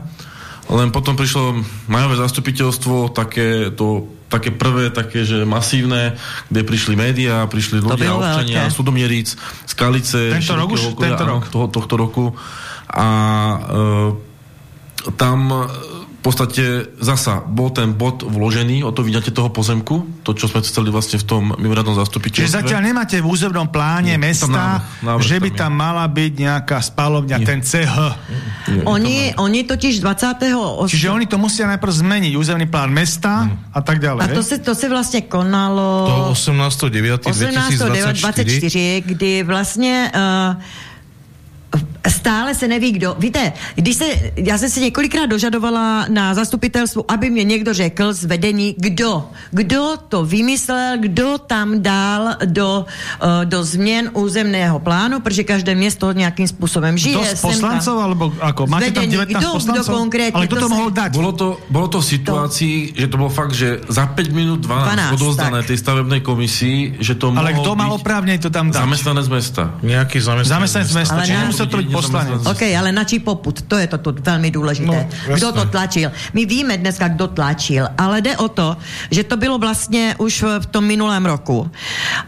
len potom prišlo majové zastupiteľstvo, také to také prvé, také, že masívne, kde prišli médiá, prišli ľudia, občania, Sudomieríc, Skalice, tento rok už, tento rok. Toho, tohto roku. A e, tam podstate zasa bol ten bod vložený o to vyňatie toho pozemku, to, čo sme chceli vlastne v tom mimoriadnom zastupiteľstve. Čiže zatiaľ nemáte v územnom pláne Nie, mesta, návrh, návrh že by tam mala byť nejaká spalovňa, Nie. ten CH. Nie, oni, oni totiž 20. Čiže oni to musia najprv zmeniť, územný plán mesta hmm. a tak ďalej. A to sa to si vlastne konalo... To 18.9.2024. 18.9.24, kdy vlastne uh, stále se neví kdo. Víte, když se, já jsem se několikrát dožadovala na zastupitelstvu, aby mě někdo řekl z vedení, kdo. Kdo to vymyslel, kdo tam dal do, uh, do změn územného plánu, protože každé město nějakým způsobem žije. Kdo z poslancov, tam, alebo ako? Máte vedení, tam 19 kdo, poslancov? Kdo konkrétně? Ale kdo to mohol dať? Bolo to, bolo to v situácii, to... že to bolo fakt, že za 5 minút 12, 12 odozdané tej stavebnej komisii, že to Ale kto mal oprávne to tam dať? Zamestnanec mesta. Nejaký zamestnanec, zamestnanec mesta. Ale Čiže nemusel to byť poslanec. OK, ale na čí poput? To je to tu veľmi dôležité. No, kto to tlačil? My víme dneska, kto tlačil, ale jde o to, že to bylo vlastně už v tom minulém roku.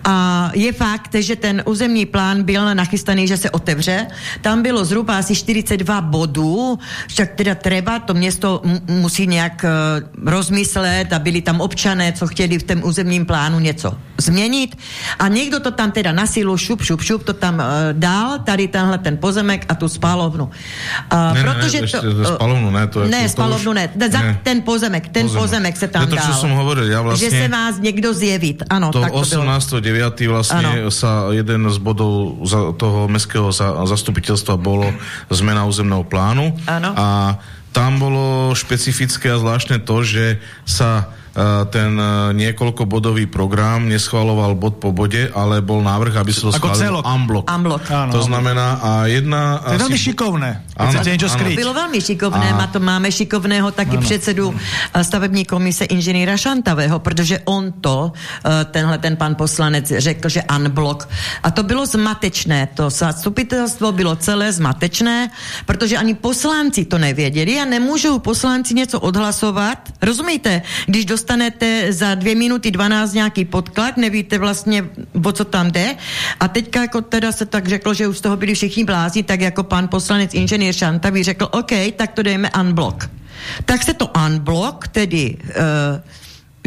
A je fakt, že ten územní plán byl nachystaný, že se otevře. Tam bylo zhruba asi 42 bodů, však teda treba, to město musí nějak uh, rozmyslet a byli tam občané, co chtěli v tom územním plánu něco změnit. A někdo to tam teda na silu šup, šup, šup, to tam uh, dal, tady tenhle ten pozemek a tu spalovnu. Uh, ne, protože ne, to, uh, spalovnu ne, to je, ne, to, spalovnu ne, za ne. ten pozemek, ten pozemek, pozemek se tam to, dal. čo som hovoril, ja vlastne... Že se vás niekto zjevit, ano. To 18.9. vlastne ano. sa jeden z bodov za, toho mestského za, zastupiteľstva bolo zmena územného plánu ano. a tam bolo špecifické a zvláštne to, že sa ten niekoľko bodový program neschvaloval bod po bode, ale bol návrh, aby sa to schválil unblock. unblock. Áno. To znamená, a jedna... To je veľmi šikovné. Áno, áno. Bylo veľmi šikovné, a... to máme šikovného taky áno. předsedu stavební komise inženýra Šantavého, protože on to, tenhle ten pan poslanec řekl, že unblock. A to bylo zmatečné. To zastupitelstvo bylo celé zmatečné, protože ani poslanci to nevěděli a nemůžou poslanci něco odhlasovat. Rozumíte? Když dostali dostanete za dvě minuty 12 nějaký podklad, nevíte vlastně, o co tam jde. A teďka jako teda se tak řeklo, že už z toho byli všichni blázni, tak jako pan poslanec inženýr Šantavý řekl, OK, tak to dejme unblock. Tak se to unblock, tedy uh,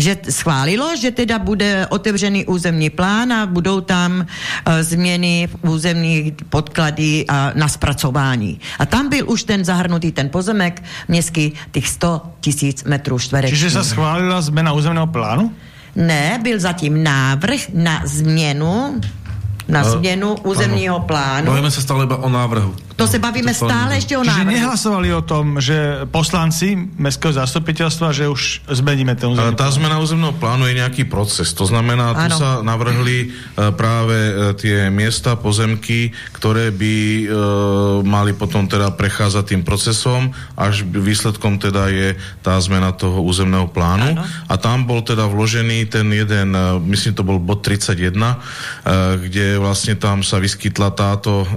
že schválilo, že teda bude otevřený územní plán a budou tam e, změny v územní podklady a na zpracování. A tam byl už ten zahrnutý ten pozemek městský těch 100 tisíc metrů čtverečných. Čiže sa schválila zmena územného plánu? Ne, byl zatím návrh na změnu na změnu územního plánu. Bavíme sa stále iba o návrhu. To se bavíme To stále ešte o Čiže návrhu. nehlasovali o tom, že poslanci mestského zastupiteľstva, že už zmeníme ten územný tá zmena územného plánu je nejaký proces. To znamená, tu Áno. sa navrhli e, práve e, tie miesta, pozemky, ktoré by e, mali potom teda prechádzať tým procesom, až výsledkom teda je tá zmena toho územného plánu. Áno. A tam bol teda vložený ten jeden, myslím to bol bod 31, e, vlastne tam sa vyskytla táto, e,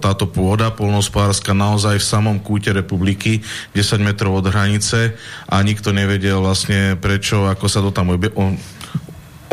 táto pôda polnohospodárska naozaj v samom kúte republiky, 10 metrov od hranice a nikto nevedel vlastne prečo, ako sa to tam obje, o,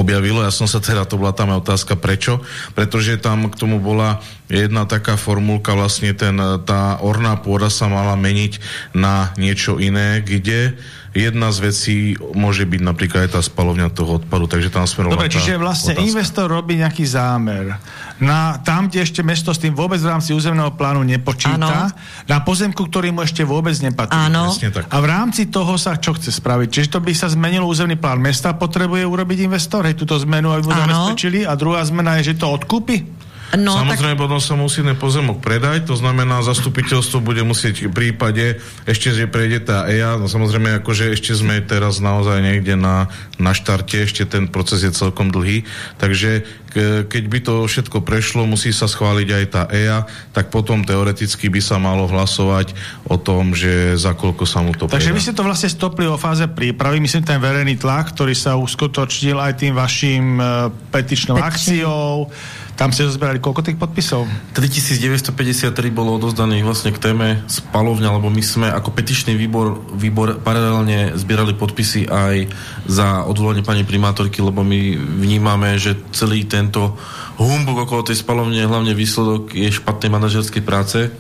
objavilo. Ja som sa teda, to bola tam otázka prečo, pretože tam k tomu bola jedna taká formulka, vlastne ten, tá orná pôda sa mala meniť na niečo iné, kde jedna z vecí môže byť napríklad aj tá spalovňa toho odpadu, takže tam smerovala Dobre, čiže vlastne otázka. investor robí nejaký zámer. Na, tam, kde ešte mesto s tým vôbec v rámci územného plánu nepočíta, na pozemku, ktorý mu ešte vôbec nepatrí. Áno. A v rámci toho sa čo chce spraviť? Čiže to by sa zmenil územný plán mesta, potrebuje urobiť investor, hej, túto zmenu, aby mu zabezpečili. A druhá zmena je, že to odkúpi? No, tak Samozrejme, potom sa musí ten pozemok predať, to znamená, zastupiteľstvo bude musieť v prípade, ešte, že prejde tá EIA, no samozrejme, akože ešte sme teraz naozaj niekde na, na štarte, ešte ten proces je celkom dlhý, takže ke, keď by to všetko prešlo, musí sa schváliť aj tá EIA, tak potom teoreticky by sa malo hlasovať o tom, že za koľko sa mu to Takže predá. vy ste to vlastne stopli o fáze prípravy, myslím ten verejný tlak, ktorý sa uskutočnil aj tým vašim uh, petičnou akciou. Tam ste zozberali koľko tých podpisov? 3953 bolo odozdaných vlastne k téme spalovňa, lebo my sme ako petičný výbor, výbor paralelne zbierali podpisy aj za odvolanie pani primátorky, lebo my vnímame, že celý tento humbuk okolo tej spalovne, hlavne výsledok je špatnej manažerskej práce.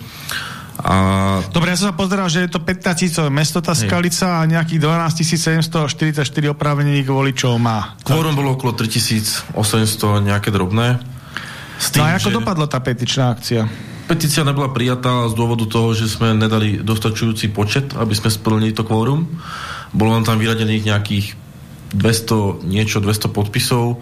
A Dobre, ja som sa pozeral, že je to 15 tisícové mesto, tá skalica a nejakých 12 744 oprávnených voličov má. kvórum bolo okolo 3800 nejaké drobné. S No a ako dopadla tá petičná akcia? Petícia nebola prijatá z dôvodu toho, že sme nedali dostačujúci počet, aby sme splnili to kvórum. Bolo nám tam vyradených nejakých 200, niečo, 200 podpisov,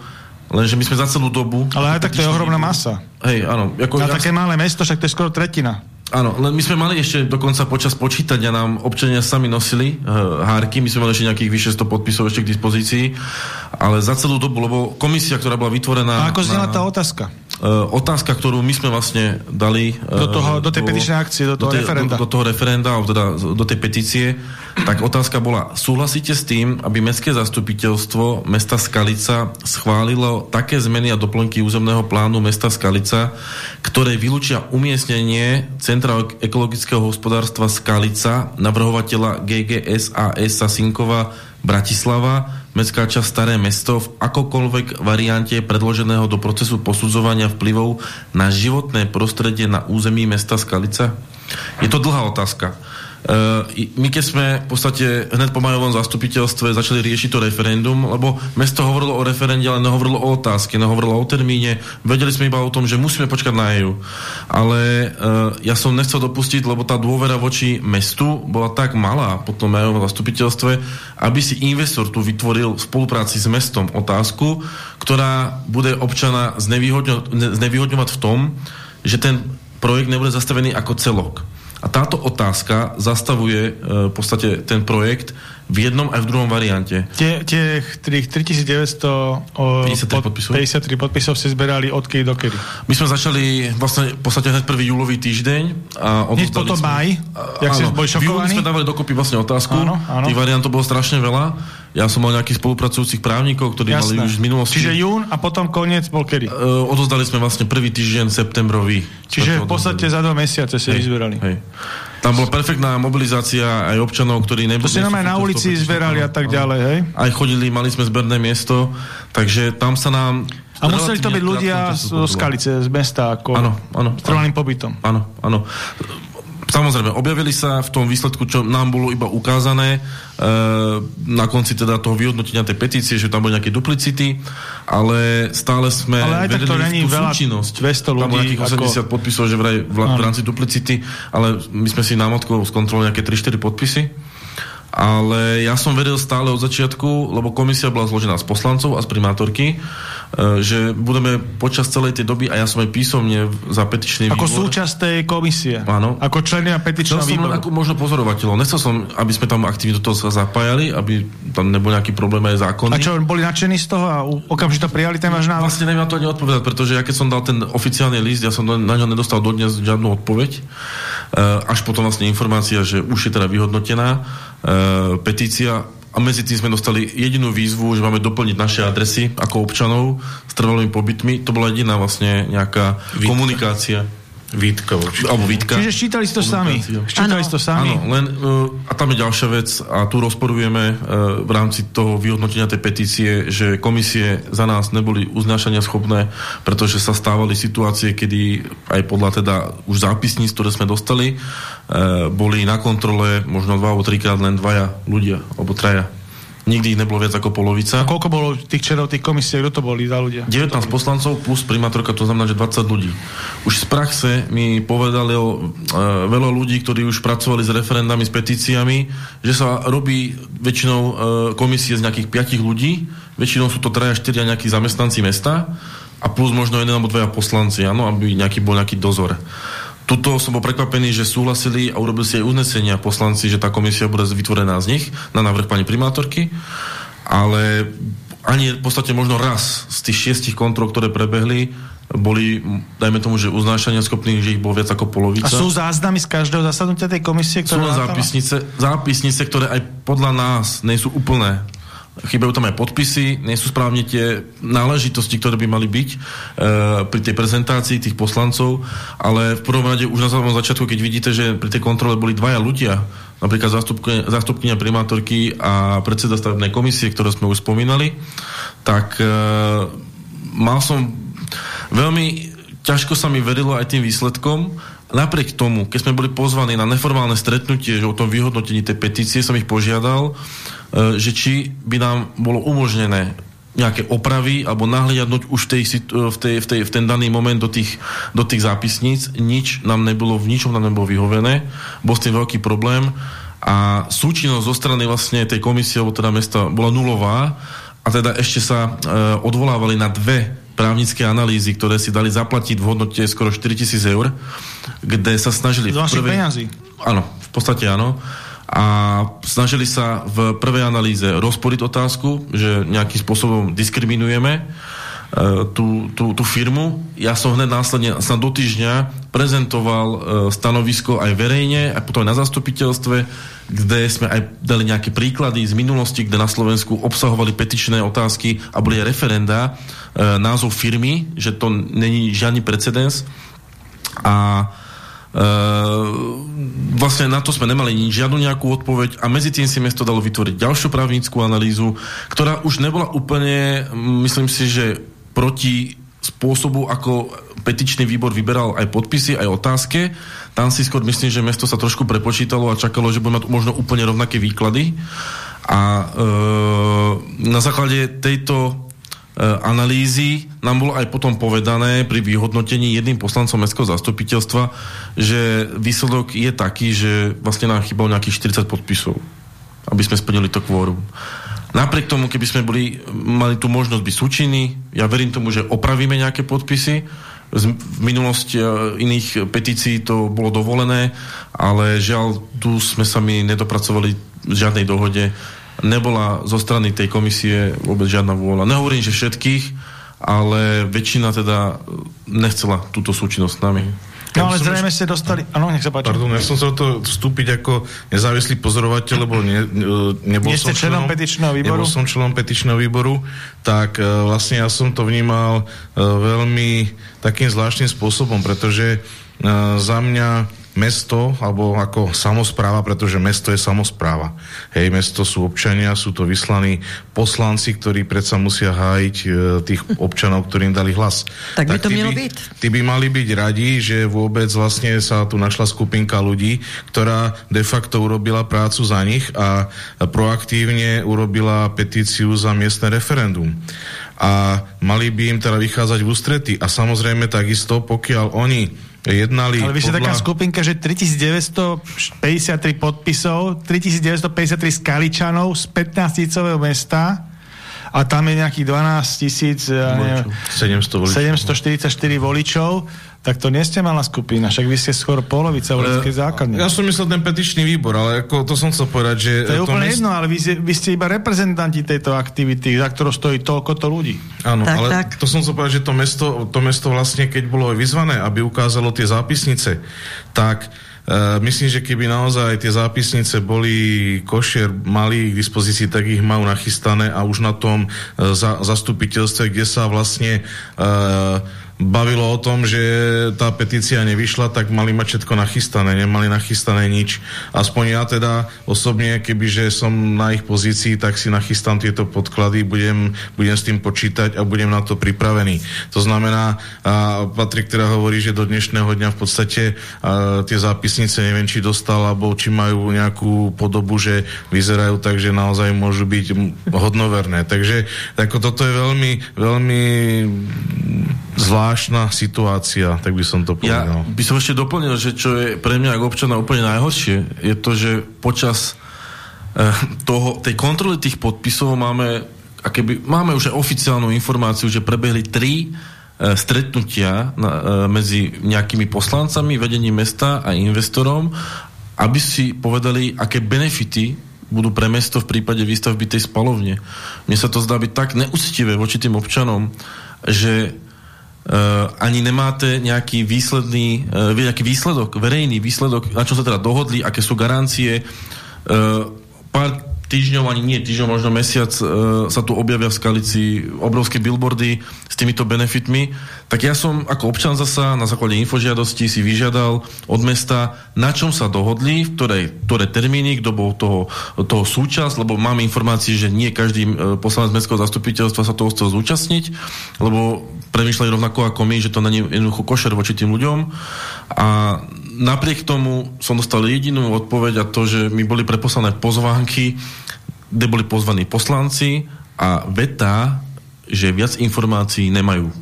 lenže my sme za celú dobu... Ale aj tak to je ohromná masa. Hej, áno. Ako, Na ja, také malé mesto, však to je skoro tretina. áno, len my sme mali ešte dokonca počas počítania nám občania sami nosili uh, hárky, my sme mali ešte nejakých vyše 100 podpisov ešte k dispozícii, ale za celú dobu, lebo komisia, ktorá bola vytvorená... A ako znela na- tá otázka? Uh, otázka, ktorú my sme vlastne dali Do toho- do tej petičnej akcie, do toho tej, referenda. do, do toho referenda, teda do tej petície, tak otázka bola, súhlasíte s tým, aby mestské zastupiteľstvo mesta Skalica schválilo také zmeny a doplnky územného plánu mesta Skalica, ktoré vylúčia umiestnenie Centra ek- ekologického hospodárstva Skalica, navrhovateľa GGS AS Sasinkova Bratislava, mestská časť Staré mesto v akokoľvek variante predloženého do procesu posudzovania vplyvov na životné prostredie na území mesta Skalica? Je to dlhá otázka. Uh, my keď sme v podstate hneď po majovom zastupiteľstve začali riešiť to referendum, lebo mesto hovorilo o referende, ale nehovorilo o otázke, nehovorilo o termíne, vedeli sme iba o tom, že musíme počkať na EU. Ale uh, ja som nechcel dopustiť, lebo tá dôvera voči mestu bola tak malá po tom majovom zastupiteľstve, aby si investor tu vytvoril v spolupráci s mestom otázku, ktorá bude občana znevýhodňo- ne- znevýhodňovať v tom, že ten projekt nebude zastavený ako celok. A táto otázka zastavuje e, v podstate ten projekt v jednom aj v druhom variante. Tie, tie tých 3900 o, 53 podpisov. 53 podpisov ste zberali odkedy do kedy? My sme začali vlastne v podstate hneď prvý júlový týždeň. A Hneď potom sme- maj? A- Jak ste áno. boli V júli šokovaní? sme dávali dokopy vlastne otázku. Áno, áno. Tých variantov bolo strašne veľa. Ja som mal nejakých spolupracujúcich právnikov, ktorí mali Jasné. už z minulosti. Čiže jún a potom koniec bol kedy? Uh, odozdali sme vlastne prvý týždeň septembrový. Čiže v to podstate za dva mesiace zberali. Hej. Tam bola perfektná mobilizácia aj občanov, ktorí To neboli... ste nám aj na ulici zberali a tak ďalej, hej? Aj chodili, mali sme zberné miesto, takže tam sa nám... A museli to byť ľudia zo podarilo. Skalice, z mesta, ako Áno, áno. s trvalým pobytom. Áno, áno. Samozrejme, objavili sa v tom výsledku, čo nám bolo iba ukázané e, na konci teda toho vyhodnotenia tej petície, že tam boli nejaké duplicity, ale stále sme ale aj tak to není veľa, súčinnosť. 200 ľudí. Tam bolo nejakých 80 ako... podpisov, že vraj v, v rámci duplicity, ale my sme si námatkou skontrolovali nejaké 3-4 podpisy ale ja som veril stále od začiatku, lebo komisia bola zložená z poslancov a z primátorky, e, že budeme počas celej tej doby, a ja som aj písomne za petičný Ako výbor... súčasť tej komisie. Áno. Ako členia petičného výboru. ako možno pozorovateľov. Nechcel som, aby sme tam aktívne do toho sa zapájali, aby tam nebol nejaký problém aj zákonný. A čo, boli nadšení z toho a okamžite prijali ten váš návrh? Vlastne neviem na to ani odpovedať, pretože ja keď som dal ten oficiálny list, ja som na ňo nedostal dodnes žiadnu odpoveď. E, až potom vlastne informácia, že už je teda vyhodnotená petícia a medzi tým sme dostali jedinú výzvu, že máme doplniť naše adresy ako občanov s trvalými pobytmi. To bola jediná vlastne nejaká Výtka. komunikácia. Vítka určite. Alebo Vítka. Čiže ščítali ste to sami. Ščítali ste to sami. Áno, len, uh, a tam je ďalšia vec a tu rozporujeme uh, v rámci toho vyhodnotenia tej petície, že komisie za nás neboli uznášania schopné, pretože sa stávali situácie, kedy aj podľa teda už zápisníc, ktoré sme dostali, uh, boli na kontrole možno dva alebo trikrát len dvaja ľudia, alebo traja. Nikdy ich nebolo viac ako polovica. A koľko bolo tých členov tých komisí? Kto to boli za ľudia? 19 poslancov plus primátorka, to znamená, že 20 ľudí. Už z praxe mi povedali o, e, veľa ľudí, ktorí už pracovali s referendami, s petíciami, že sa robí väčšinou e, komisie z nejakých 5 ľudí, väčšinou sú to 3 4 nejakí zamestnanci mesta a plus možno jeden alebo dvaja poslanci, áno, aby nejaký bol nejaký dozor. Tuto som bol prekvapený, že súhlasili a urobili si aj uznesenia poslanci, že tá komisia bude vytvorená z nich na návrh pani primátorky, ale ani v podstate možno raz z tých šiestich kontrol, ktoré prebehli, boli, dajme tomu, že uznášania schopní, že ich bolo viac ako polovica. A sú záznamy z každého zasadnutia tej komisie? Ktoré sú zápisnice, zápisnice, ktoré aj podľa nás nie sú úplné chýbajú tam aj podpisy, nie sú správne tie náležitosti, ktoré by mali byť e, pri tej prezentácii tých poslancov, ale v prvom rade už na samom začiatku, keď vidíte, že pri tej kontrole boli dvaja ľudia, napríklad zástupkynia primátorky a predseda stavebnej komisie, ktoré sme už spomínali, tak e, mal som veľmi ťažko sa mi verilo aj tým výsledkom, napriek tomu, keď sme boli pozvaní na neformálne stretnutie, že o tom vyhodnotení tej petície som ich požiadal, že či by nám bolo umožnené nejaké opravy alebo nahliadnúť už v, tej, v, tej, v, tej, v ten daný moment do tých, do tých zápisníc. Nič nám nebolo, v ničom nám nebolo vyhovené. Bol s tým veľký problém a súčinnosť zo strany vlastne tej komisie, alebo teda mesta, bola nulová a teda ešte sa e, odvolávali na dve právnické analýzy, ktoré si dali zaplatiť v hodnote skoro 4000 eur, kde sa snažili... Z vašich peniazí? Áno, v podstate áno a snažili sa v prvej analýze rozporiť otázku, že nejakým spôsobom diskriminujeme e, tú, tú, tú firmu. Ja som hneď následne sa do týždňa prezentoval e, stanovisko aj verejne, aj potom aj na zastupiteľstve, kde sme aj dali nejaké príklady z minulosti, kde na Slovensku obsahovali petičné otázky a boli aj referenda, e, názov firmy, že to není žiadny precedens. A vlastne na to sme nemali nič, žiadnu nejakú odpoveď a medzi tým si mesto dalo vytvoriť ďalšiu právnickú analýzu, ktorá už nebola úplne, myslím si, že proti spôsobu, ako petičný výbor vyberal aj podpisy, aj otázke. Tam si skôr myslím, že mesto sa trošku prepočítalo a čakalo, že bude mať možno úplne rovnaké výklady. A e, na základe tejto analýzy nám bolo aj potom povedané pri vyhodnotení jedným poslancom mestského zastupiteľstva, že výsledok je taký, že vlastne nám chýbalo nejakých 40 podpisov, aby sme splnili to kvórum. Napriek tomu, keby sme boli, mali tú možnosť byť súčinní, ja verím tomu, že opravíme nejaké podpisy, v minulosti e, iných petícií to bolo dovolené, ale žiaľ, tu sme sa mi nedopracovali v žiadnej dohode nebola zo strany tej komisie vôbec žiadna vôľa. Nehovorím, že všetkých, ale väčšina teda nechcela túto súčinnosť s nami. No ale zrejme ste dostali... Áno, nech sa páči. Pardon, ja som sa to vstúpiť ako nezávislý pozorovateľ, lebo ne, nebol Nie som členom petičného výboru? Nebol som členom petičného výboru, tak uh, vlastne ja som to vnímal uh, veľmi takým zvláštnym spôsobom, pretože za mňa mesto, alebo ako samozpráva, pretože mesto je samozpráva. Hej, mesto sú občania, sú to vyslaní poslanci, ktorí predsa musia hájiť e, tých občanov, ktorým dali hlas. Tak by to mělo byť. Tí by mali byť radi, že vôbec vlastne sa tu našla skupinka ľudí, ktorá de facto urobila prácu za nich a proaktívne urobila petíciu za miestne referendum a mali by im teda vychádzať v ústrety. A samozrejme takisto, pokiaľ oni jednali... Ale vy ste podľa... taká skupinka, že 3953 podpisov, 3953 skaličanov z 15 tisícového mesta a tam je nejakých 12 tisíc... 700 voličov. 744 voličov tak to nie ste malá skupina, však vy ste skoro polovica voleckej základne. Ja som myslel ten petičný výbor, ale ako to som chcel povedať, že... To je úplne jedno, ale vy vy ste iba reprezentanti tejto aktivity, za ktorou stojí toľko to ľudí. Áno, tak, ale tak. to som chcel povedať, že to mesto, to mesto vlastne, keď bolo vyzvané, aby ukázalo tie zápisnice, tak Uh, myslím, že keby naozaj tie zápisnice boli košer, mali k dispozícii, tak ich majú nachystané a už na tom uh, za, zastupiteľstve, kde sa vlastne uh, bavilo o tom, že tá petícia nevyšla, tak mali mať všetko nachystané, nemali nachystané nič. Aspoň ja teda osobne, kebyže som na ich pozícii, tak si nachystám tieto podklady, budem, budem s tým počítať a budem na to pripravený. To znamená, a Patrik teda hovorí, že do dnešného dňa v podstate a, tie zápisnice neviem, či dostal, alebo či majú nejakú podobu, že vyzerajú tak, že naozaj môžu byť hodnoverné. Takže ako toto je veľmi, veľmi zvláštna situácia, tak by som to povedal. Ja by som ešte doplnil, že čo je pre mňa ako občana úplne najhoršie, je to, že počas eh, toho, tej kontroly tých podpisov máme, keby, máme už aj oficiálnu informáciu, že prebehli tri eh, stretnutia na, eh, medzi nejakými poslancami, vedením mesta a investorom, aby si povedali, aké benefity budú pre mesto v prípade výstavby tej spalovne. Mne sa to zdá byť tak neúctivé voči tým občanom, že ani nemáte nejaký výsledný, uh, nejaký výsledok, verejný výsledok, na čo sa teda dohodli, aké sú garancie. Uh, pár týždňov, ani nie týždňov, možno mesiac uh, sa tu objavia v Skalici obrovské billboardy s týmito benefitmi tak ja som ako občan zasa na základe infožiadosti si vyžiadal od mesta, na čom sa dohodli, v ktorej, ktoré termíny, kto bol toho, toho súčasť, lebo máme informácie, že nie každý e, poslanec mestského zastupiteľstva sa toho chcel zúčastniť, lebo premýšľali rovnako ako my, že to není jednoducho košer voči tým ľuďom. A napriek tomu som dostal jedinú odpoveď a to, že mi boli preposlané pozvánky, kde boli pozvaní poslanci a veta, že viac informácií nemajú.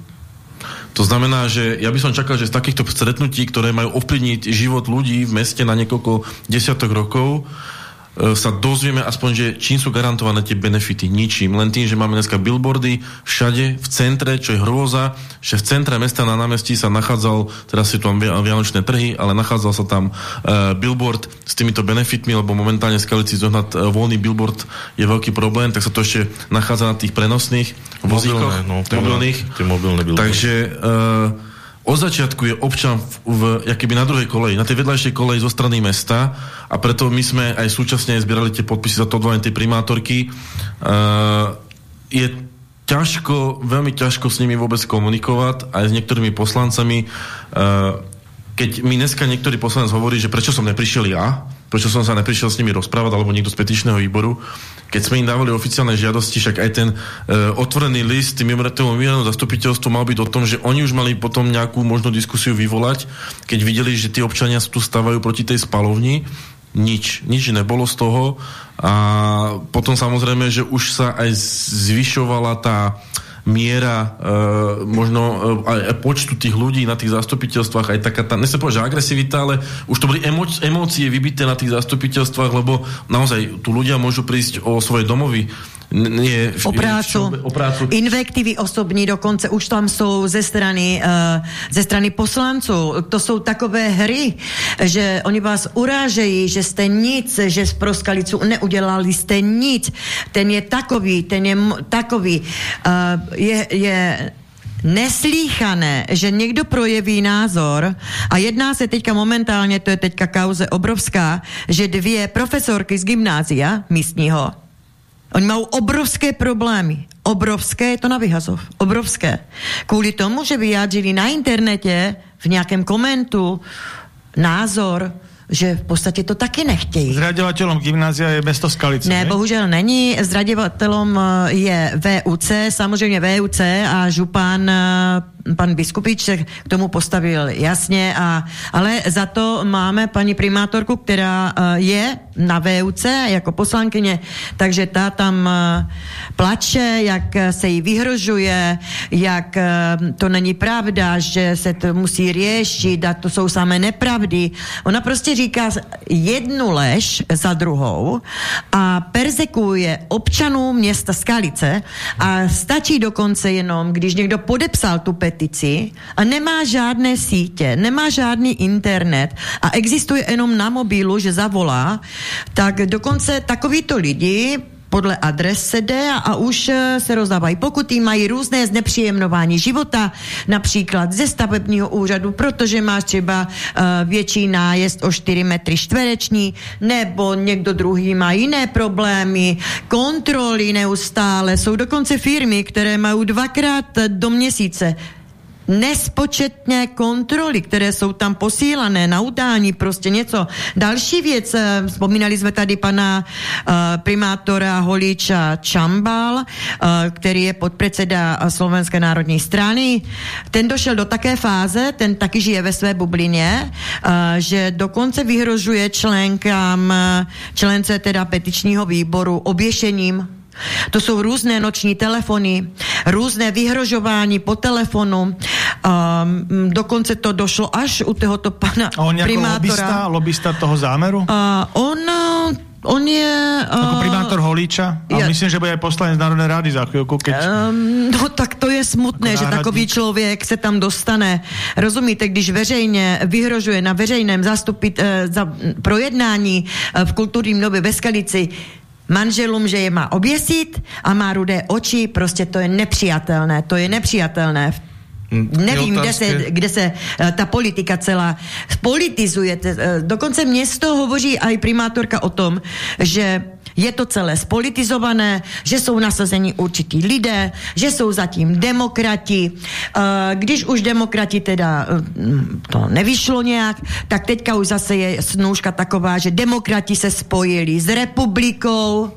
To znamená, že ja by som čakal, že z takýchto stretnutí, ktoré majú ovplyvniť život ľudí v meste na niekoľko desiatok rokov, sa dozvieme aspoň, že čím sú garantované tie benefity. Ničím. Len tým, že máme dneska billboardy všade v centre, čo je hrôza, že v centre mesta na námestí sa nachádzal, teraz si tu mám vianočné trhy, ale nachádzal sa tam uh, billboard s týmito benefitmi, lebo momentálne skalici zohnať uh, voľný billboard je veľký problém, tak sa to ešte nachádza na tých prenosných vozíkoch. Mobilné, no, mobilných. Tie mobilné billboardy. Takže uh, od začiatku je občan v, v keby na druhej koleji, na tej vedľajšej koleji zo strany mesta a preto my sme aj súčasne zbierali tie podpisy za to odvolanie tej primátorky. Uh, je ťažko, veľmi ťažko s nimi vôbec komunikovať aj s niektorými poslancami. Uh, keď mi dneska niektorý poslanec hovorí, že prečo som neprišiel ja, prečo som sa neprišiel s nimi rozprávať, alebo niekto z petičného výboru, keď sme im dávali oficiálne žiadosti, však aj ten e, otvorený list tým mimoriadnemu zastupiteľstvu mal byť o tom, že oni už mali potom nejakú možnú diskusiu vyvolať, keď videli, že tí občania tu stávajú proti tej spalovni. Nič, nič nebolo z toho a potom samozrejme, že už sa aj zvyšovala tá miera e, možno e, počtu tých ľudí na tých zastupiteľstvách, aj taká tá, nechcem povedať, že agresivita, ale už to boli emócie vybité na tých zastupiteľstvách, lebo naozaj tu ľudia môžu prísť o svoje domovy, nie, o prácu. o prácu. Invektivy osobní dokonce už tam jsou ze strany, uh, ze strany poslanců. To jsou takové hry, že oni vás urážejí, že jste nic, že z proskalicu neudělali jste nic. Ten je takový, ten je takový. Uh, je, je neslíchané, že někdo projeví názor a jedná se teďka momentálně, to je teďka kauze obrovská, že dvě profesorky z gymnázia místního Oni majú obrovské problémy. Obrovské, je to na vyhazov. Obrovské. Kvôli tomu, že vyjádřili na internete v nejakém komentu názor, že v podstatě to taky nechtějí. Zraďovatelom gymnázia je mesto Skalice, Ne, ne? bohužel není. Zraděvatelom eh, je VUC, samozřejmě VUC a župan eh, pan Biskupič se k tomu postavil jasně, a, ale za to máme paní primátorku, která eh, je na VUC jako poslankyně, takže ta tam plače, jak se jí vyhrožuje, jak to není pravda, že se to musí řešit a to jsou samé nepravdy. Ona prostě říká jednu lež za druhou a persekuje občanů města Skalice a stačí dokonce jenom, když někdo podepsal tu petici a nemá žádné sítě, nemá žádný internet a existuje jenom na mobilu, že zavolá, tak dokonce takovýto lidi podle adres se jde a, a už eh, se rozdávají. Pokuty, mají různé znepříjemnování života, například ze stavebního úřadu, protože máš třeba uh, větší nájezd o 4 metry čtvereční, nebo někdo druhý má jiné problémy, kontroly neustále, jsou dokonce firmy, které mají dvakrát do měsíce nespočetně kontroly, které jsou tam posílané na udání, prostě něco. Další věc, eh, vzpomínali jsme tady pana uh, primátora Holíča Čambal, uh, který je podpredseda Slovenské národní strany. Ten došel do také fáze, ten taky žije ve své bublině, že dokonce vyhrožuje členkám, člence teda petičního výboru oběšením to jsou různé noční telefony, různé vyhrožování po telefonu. Um, dokonce to došlo až u tohoto pana A on primátora. lobista, lobista toho zámeru? Uh, on, on je... Uh, Ako primátor Holíča? A ja- myslím, že bude aj poslanec Národnej rady za chvíľku, keď... Um, no tak to je smutné, že takový člověk se tam dostane. Rozumíte, když veřejně vyhrožuje na veřejném zastupit uh, za projednání uh, v kulturním nově ve Skalici manželům, že je má oběsit a má rudé oči, prostě to je nepřijatelné, to je nepřijatelné. Mm, Nevím, kde se, kde se eh, ta politika celá politizuje. Eh, Dokonce město hovoří i primátorka o tom, že je to celé spolitizované, že jsou nasazeni určití lidé, že jsou zatím demokrati. Eh, Když už demokrati teda eh, to nevyšlo nějak, tak teďka už zase je snůžka taková, že demokrati se spojili s republikou,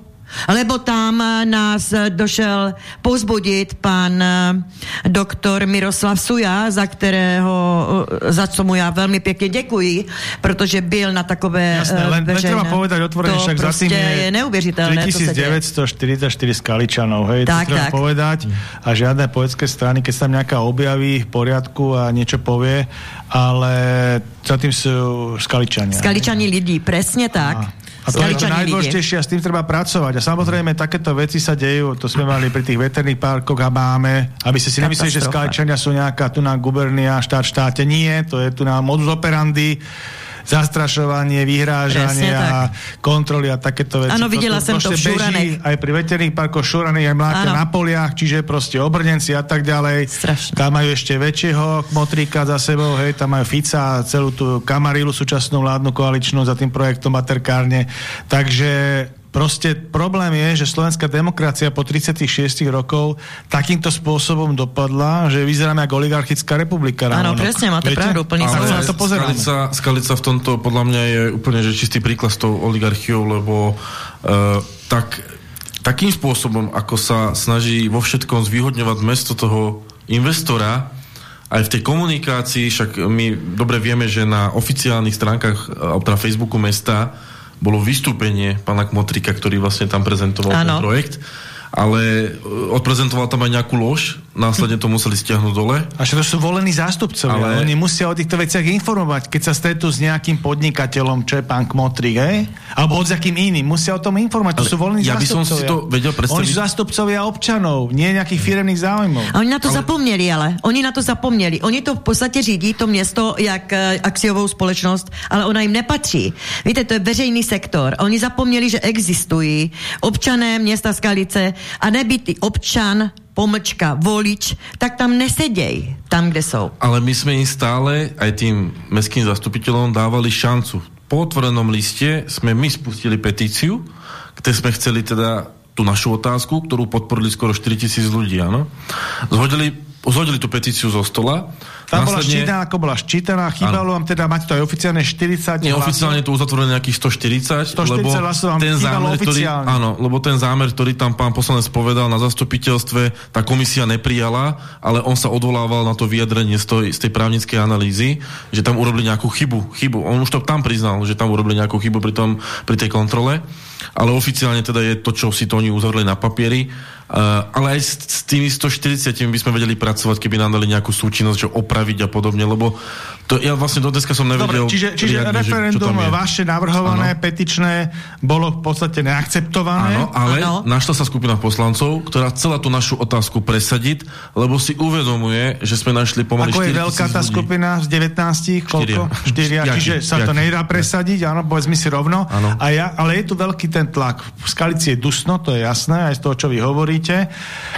lebo tam eh, nás eh, došel pozbudit pan eh, doktor Miroslav Suja, za kterého, za co mu já velmi pěkně děkuji, protože byl na takové Jasné, len, len treba povedať otvorene, však za tým je, je neuvěřitelné, co se děje. 3944 skaličanov, hej, Tak, to treba tak. povedať. A žiadne poetské strany, keď sa tam nejaká objaví v poriadku a niečo povie, ale za tým sú skaličania. Skaličani lidí, presne tak. A to je to najdôležitejšie a s tým treba pracovať. A samozrejme, takéto veci sa dejú, to sme mali pri tých veterných parkoch a máme, aby ste si nemysleli, že. Skaličania sú nejaká tu na gubernia, štát štáte. Nie, to je tu na modus operandi zastrašovanie, vyhrážanie Presne a kontroly a takéto veci. Áno, videla tu som to v beží aj pri veterných parkoch šuraných, aj mláťa Áno. na poliach, čiže proste obrnenci a tak ďalej. Strašne. Tam majú ešte väčšieho kmotríka za sebou, hej, tam majú Fica a celú tú kamarilu súčasnú vládnu koaličnú za tým projektom Materkárne. Takže proste problém je, že slovenská demokracia po 36 rokov takýmto spôsobom dopadla, že vyzeráme ako oligarchická republika. Áno, presne, máte Viete? pravdu, tak sa na to pozeráme. Skalica, Skalica v tomto podľa mňa je úplne že čistý príklad s tou oligarchiou, lebo uh, tak, takým spôsobom, ako sa snaží vo všetkom zvýhodňovať mesto toho investora, aj v tej komunikácii, však my dobre vieme, že na oficiálnych stránkach, alebo teda Facebooku mesta bolo vystúpenie pána Kmotrika, ktorý vlastne tam prezentoval ten Áno. projekt, ale e, odprezentoval tam aj nejakú lož, následne to museli stiahnuť dole. A že to sú volení zástupcovia. Ale... Oni musia o týchto veciach informovať, keď sa stretnú s nejakým podnikateľom, čo je pán Kmotrik, hej? Alebo od akým iným. Musia o tom informovať. To Ale sú volení ja by som zástupcovia. si to vedel predstaviť- Oni sú zástupcovia občanov, nie nejakých firemných záujmov. A oni na to ale... zapomněli, ale. Oni na to zapomněli. Oni to v podstatě řídí, to město, jak eh, akciovou společnost, ale ona jim nepatří. Víte, to je veřejný sektor. Oni zapomněli, že existují občané města Skalice a nebytý občan, pomlčka, volič, tak tam neseděj, tam, kde jsou. Ale my sme im stále, aj tým mestským zastupiteľom, dávali šancu. Po otvorenom liste sme my spustili petíciu, kde sme chceli teda tú našu otázku, ktorú podporili skoro 4000 ľudí, áno. Zhodili, zhodili tú petíciu zo stola, Tá bola ščítaná, ako bola ščítaná, chýbalo vám teda, máte to aj oficiálne 40 Nie, oficiálne to uzatvorené nejakých 140, 140 lebo ten zámer, ktorý, áno, lebo ten zámer, ktorý tam pán poslanec povedal na zastupiteľstve, tá komisia neprijala, ale on sa odvolával na to vyjadrenie z, tej, z tej právnickej analýzy, že tam urobili nejakú chybu. chybu. On už to tam priznal, že tam urobili nejakú chybu pri, tom, pri tej kontrole, ale oficiálne teda je to, čo si to oni uzavreli na papieri ale aj s tými 140 by sme vedeli pracovať, keby nám dali nejakú súčinnosť, čo opraviť a podobne, lebo to ja vlastne do dneska som nevedel... Dobre, čiže, čiže riadne, referendum že, vaše navrhované, ano. petičné, bolo v podstate neakceptované. Áno, ale ano. našla sa skupina poslancov, ktorá chcela tú našu otázku presadiť, lebo si uvedomuje, že sme našli pomaly Ako je veľká tá ľudí. skupina z 19? Koľko? 4. Čiže sa to nedá presadiť, áno, povedzme si rovno. A ja, ale je tu veľký ten tlak. V Skalici je dusno, to je jasné, aj z toho, čo vy hovoríte hovoríte.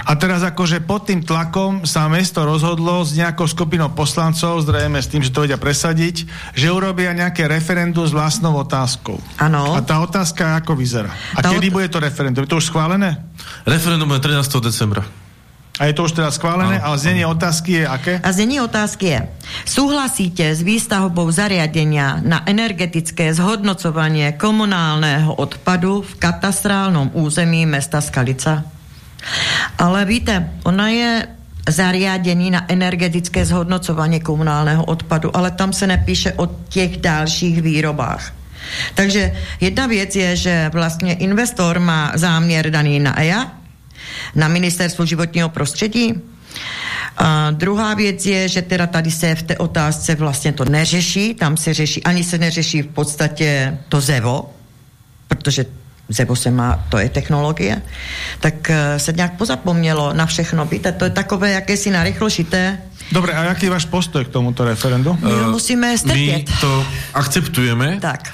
A teraz akože pod tým tlakom sa mesto rozhodlo s nejakou skupinou poslancov, zrejme s tým, že to vedia presadiť, že urobia nejaké referendum s vlastnou otázkou. Áno. A tá otázka ako vyzerá? A tá kedy ot... bude to referendum? Je to už schválené? Referendum je 13. decembra. A je to už teda schválené, ale znenie otázky je aké? A znenie otázky je, súhlasíte s výstavbou zariadenia na energetické zhodnocovanie komunálneho odpadu v katastrálnom území mesta Skalica? Ale víte, ona je zariadení na energetické zhodnocovanie komunálneho odpadu, ale tam se nepíše o těch dalších výrobách. Takže jedna věc je, že vlastně investor má záměr daný na EIA, na Ministerstvo životního prostředí. A druhá věc je, že teda tady se v té otázce vlastně to neřeší, tam se řeší, ani se neřeší v podstatě to ZEVO, protože ZEVO se má, to je technologie, tak uh, se nějak pozapomnělo na všechno. Víte, to je takové jakési narychlo šité. Dobre, a jaký je váš postoj k tomuto referendu? My uh, musíme strpět. My to akceptujeme. Tak.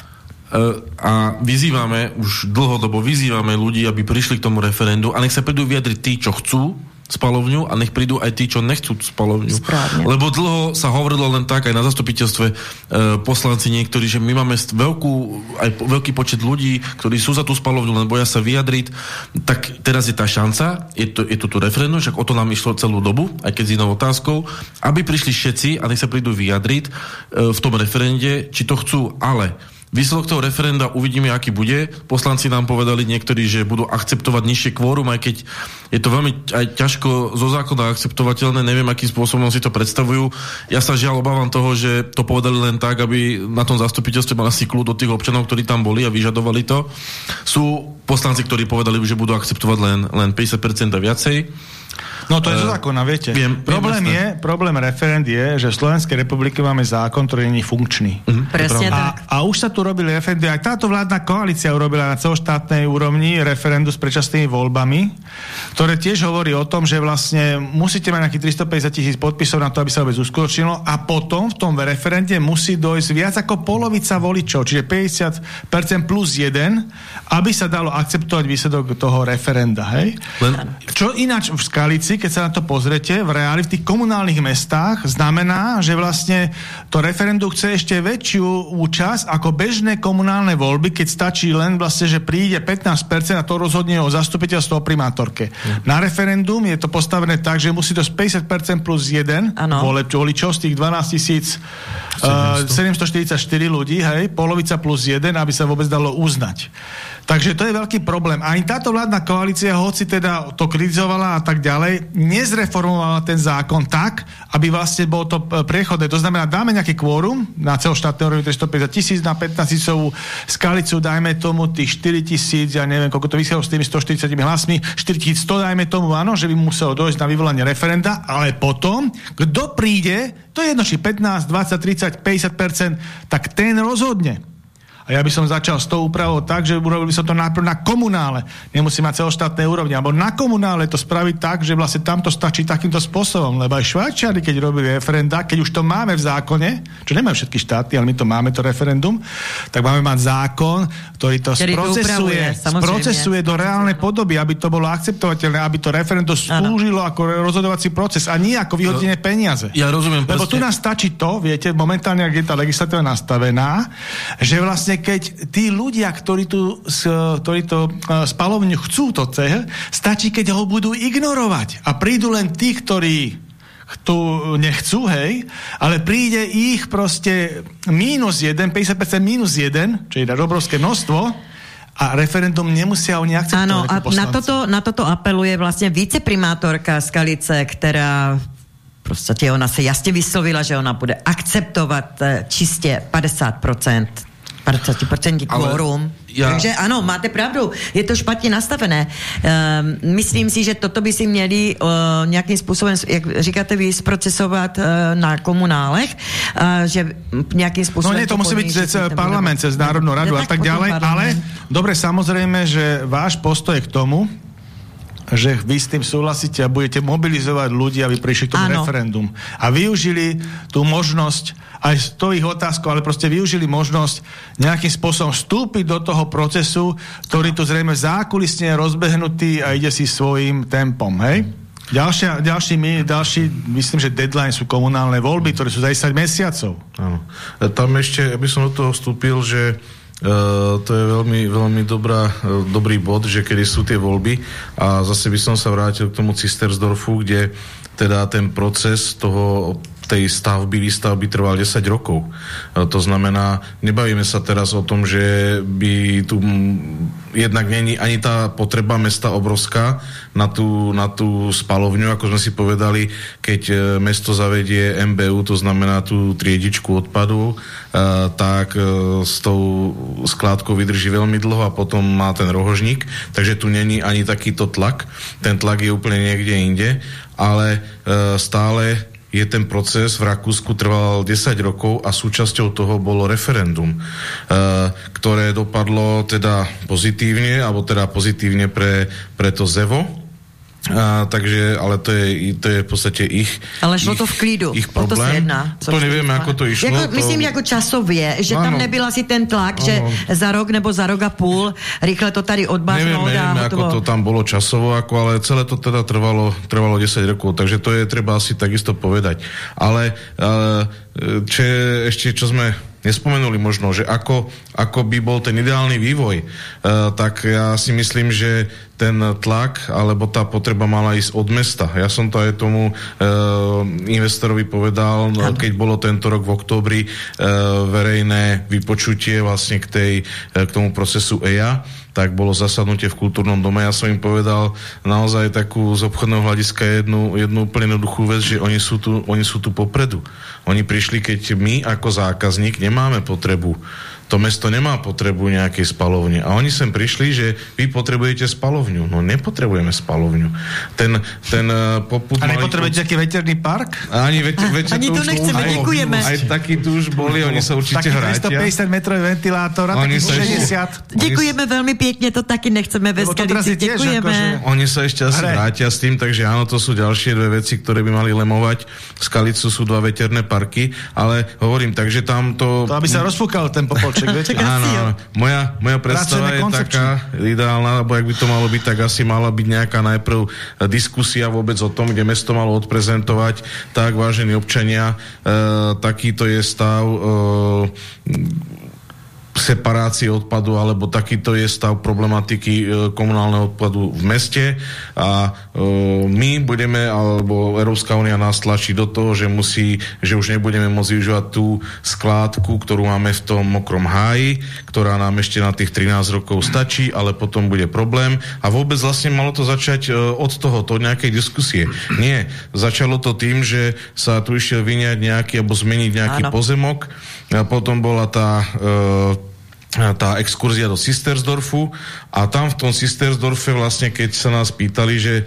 Uh, a vyzývame, už dlhodobo vyzývame ľudí, aby prišli k tomu referendu a nech sa prídu vyjadriť tí, čo chcú, spalovňu a nech prídu aj tí, čo nechcú spalovňu. Správne. Lebo dlho sa hovorilo len tak aj na zastupiteľstve e, poslanci niektorí, že my máme veľkú, aj veľký počet ľudí, ktorí sú za tú spalovňu, len boja sa vyjadriť. Tak teraz je tá šanca, je to, je to tu referendum, však o to nám išlo celú dobu, aj keď s inou otázkou, aby prišli všetci a nech sa prídu vyjadriť e, v tom referende, či to chcú, ale Výsledok toho referenda uvidíme, aký bude. Poslanci nám povedali niektorí, že budú akceptovať nižšie kvórum, aj keď je to veľmi aj ťažko zo zákona akceptovateľné, neviem, akým spôsobom si to predstavujú. Ja sa žiaľ obávam toho, že to povedali len tak, aby na tom zastupiteľstve mali asi kľud od tých občanov, ktorí tam boli a vyžadovali to. Sú poslanci, ktorí povedali, že budú akceptovať len, len 50% a viacej. No to je zo zákona, viete. Viem, problém, viem, je, problém referend je, že v Slovenskej republike máme zákon, ktorý nie je funkčný. Mm, Presne a, tak. A už sa tu robili referendy, aj táto vládna koalícia urobila na celoštátnej úrovni referendu s predčasnými voľbami, ktoré tiež hovorí o tom, že vlastne musíte mať nejakých 350 tisíc podpisov na to, aby sa vôbec uskutočnilo a potom v tom referende musí dojsť viac ako polovica voličov, čiže 50% plus 1, aby sa dalo akceptovať výsledok toho referenda. Hej? Len... Čo ináč v Skalici, keď sa na to pozrete, v reáli v tých komunálnych mestách znamená, že vlastne to referendum chce ešte väčšiu účasť ako bežné komunálne voľby, keď stačí len vlastne, že príde 15% a to rozhodne o zastupiteľstvo o primátorke. Mm. Na referendum je to postavené tak, že musí to z 50% plus 1 voličov z tých 12 tisíc uh, 744 ľudí, hej, polovica plus 1, aby sa vôbec dalo uznať. Takže to je veľký problém. Ani táto vládna koalícia, hoci teda to kritizovala a tak ďalej, nezreformovala ten zákon tak, aby vlastne bolo to priechodné. To znamená, dáme nejaký kvórum na celoštátne úrovni 150 tisíc, na 15 tisícovú skalicu dajme tomu tých 4 tisíc, ja neviem, koľko to vysielo s tými 140 hlasmi, 4100 dajme tomu, áno, že by muselo dojsť na vyvolanie referenda, ale potom, kto príde, to je jedno, či 15, 20, 30, 50%, tak ten rozhodne. A ja by som začal s tou úpravou tak, že urobil by som to najprv na komunále. Nemusí mať celoštátne úrovne. Alebo na komunále to spraviť tak, že vlastne tam to stačí takýmto spôsobom. Lebo aj Švajčiari, keď robili referenda, keď už to máme v zákone, čo nemajú všetky štáty, ale my to máme, to referendum, tak máme mať zákon, ktorý to ktorý sprocesuje, to sprocesuje do reálnej podoby, aby to bolo akceptovateľné, aby to referendum slúžilo ano. ako rozhodovací proces a nie ako vyhodenie peniaze. Ja rozumiem. Lebo tu nás stačí to, viete, momentálne, ak je tá legislatíva nastavená, že vlastne keď tí ľudia, ktorí tu ktorí to e, spalovňu chcú to ceh, stačí, keď ho budú ignorovať. A prídu len tí, ktorí tu nechcú, hej, ale príde ich proste mínus 1, 50% mínus 1, čiže obrovské množstvo, a referendum nemusia oni akceptovať. Áno, a na toto, na toto apeluje vlastne viceprimátorka Skalice, ktorá v podstate ona sa jasne vyslovila, že ona bude akceptovať eh, čiste 50% 40% kvórum. Ja... Takže ano, máte pravdu, je to špatně nastavené. Um, myslím si, že toto by si měli uh, nějakým způsobem, jak říkáte vy, zprocesovat uh, na komunálech, uh, že nějakým způsobem... No nie, to musí byť cez parlament, cez Národnú radu ja, a tak, ďalej, parlament. ale dobre, samozrejme, že váš postoj k tomu, že vy s tým súhlasíte a budete mobilizovať ľudí, aby prišli k tomu ano. referendum. A využili tú možnosť, aj s to ich otázkou, ale proste využili možnosť nejakým spôsobom vstúpiť do toho procesu, ktorý tu zrejme zákulisne je rozbehnutý a ide si svojím tempom, hej? Ďalšia, ďalší, my, ďalší, myslím, že deadline sú komunálne voľby, ktoré sú za 10 mesiacov. Áno. Tam ešte, aby som do toho vstúpil, že Uh, to je veľmi, veľmi dobrá, uh, dobrý bod, že kedy sú tie voľby. A zase by som sa vrátil k tomu Cistersdorfu, kde teda ten proces toho tej stavby, výstavby trval 10 rokov. To znamená, nebavíme sa teraz o tom, že by tu jednak není ani tá potreba mesta obrovská na tú, na tú spalovňu, ako sme si povedali, keď e, mesto zavedie MBU, to znamená tú triedičku odpadu, e, tak e, s tou skládkou vydrží veľmi dlho a potom má ten rohožník, takže tu není ani takýto tlak. Ten tlak je úplne niekde inde, ale stále je ten proces v Rakúsku trval 10 rokov a súčasťou toho bolo referendum, e, ktoré dopadlo teda pozitívne, alebo teda pozitívne pre, pre to ZEVO, a, takže, ale to je, to je v podstate ich Ale šlo ich, to v klídu, ich problém. to se jedná. To nevieme, ako to išlo. Jako, to... Myslím, jako časově, že ano. tam nebyl asi ten tlak, ano. že za rok nebo za rok a půl rýchle to tady odbáhnout Nevieme, nevieme ako to tam bolo časovo, ako, ale celé to teda trvalo, trvalo 10 rokov, takže to je treba asi takisto povedať. Ale uh, čo je ešte, čo sme nespomenuli možno, že ako, ako by bol ten ideálny vývoj, uh, tak ja si myslím, že ten tlak alebo tá potreba mala ísť od mesta. Ja som to aj tomu uh, investorovi povedal, no, keď bolo tento rok v oktobri uh, verejné vypočutie vlastne k, tej, uh, k tomu procesu EIA, tak bolo zasadnutie v kultúrnom dome. Ja som im povedal naozaj takú z obchodného hľadiska jednu, jednu úplne jednoduchú vec, že oni sú, tu, oni sú tu popredu. Oni prišli, keď my ako zákazník nemáme potrebu to mesto nemá potrebu nejakej spalovne. A oni sem prišli, že vy potrebujete spalovňu. No nepotrebujeme spalovňu. Ten, ten uh, poput... A nepotrebujete nejaký veterný park? Ani, veter, [laughs] veter, Ani to, to nechceme, ďakujeme. Aj takí tu už boli, oni sa určite taký hrátia. 350 metrový ventilátor a taký 60. Ďakujeme veľmi pekne, to taky nechceme bez Ďakujeme. Akože... Oni sa ešte asi Hre. vrátia s tým, takže áno, to sú ďalšie dve veci, ktoré by mali lemovať. Skalicu sú dva veterné parky, ale hovorím, takže tam to... To aby sa rozfúkal ten popol Kovalček, [laughs] viete? Áno, áno. Moja, moja predstava je taká ideálna, lebo ak by to malo byť, tak asi mala byť nejaká najprv diskusia vôbec o tom, kde mesto malo odprezentovať. Tak, vážení občania, e, takýto je stav e, separácie odpadu, alebo takýto je stav problematiky e, komunálneho odpadu v meste a e, my budeme, alebo Európska únia nás tlačí do toho, že musí, že už nebudeme môcť využívať tú skládku, ktorú máme v tom mokrom háji, ktorá nám ešte na tých 13 rokov stačí, ale potom bude problém a vôbec vlastne malo to začať e, od toho, od nejakej diskusie. Nie, začalo to tým, že sa tu išiel vyňať nejaký, alebo zmeniť nejaký Áno. pozemok, a potom bola tá e, tá exkurzia do Sistersdorfu a tam v tom Sistersdorfe vlastne, keď sa nás pýtali, že e,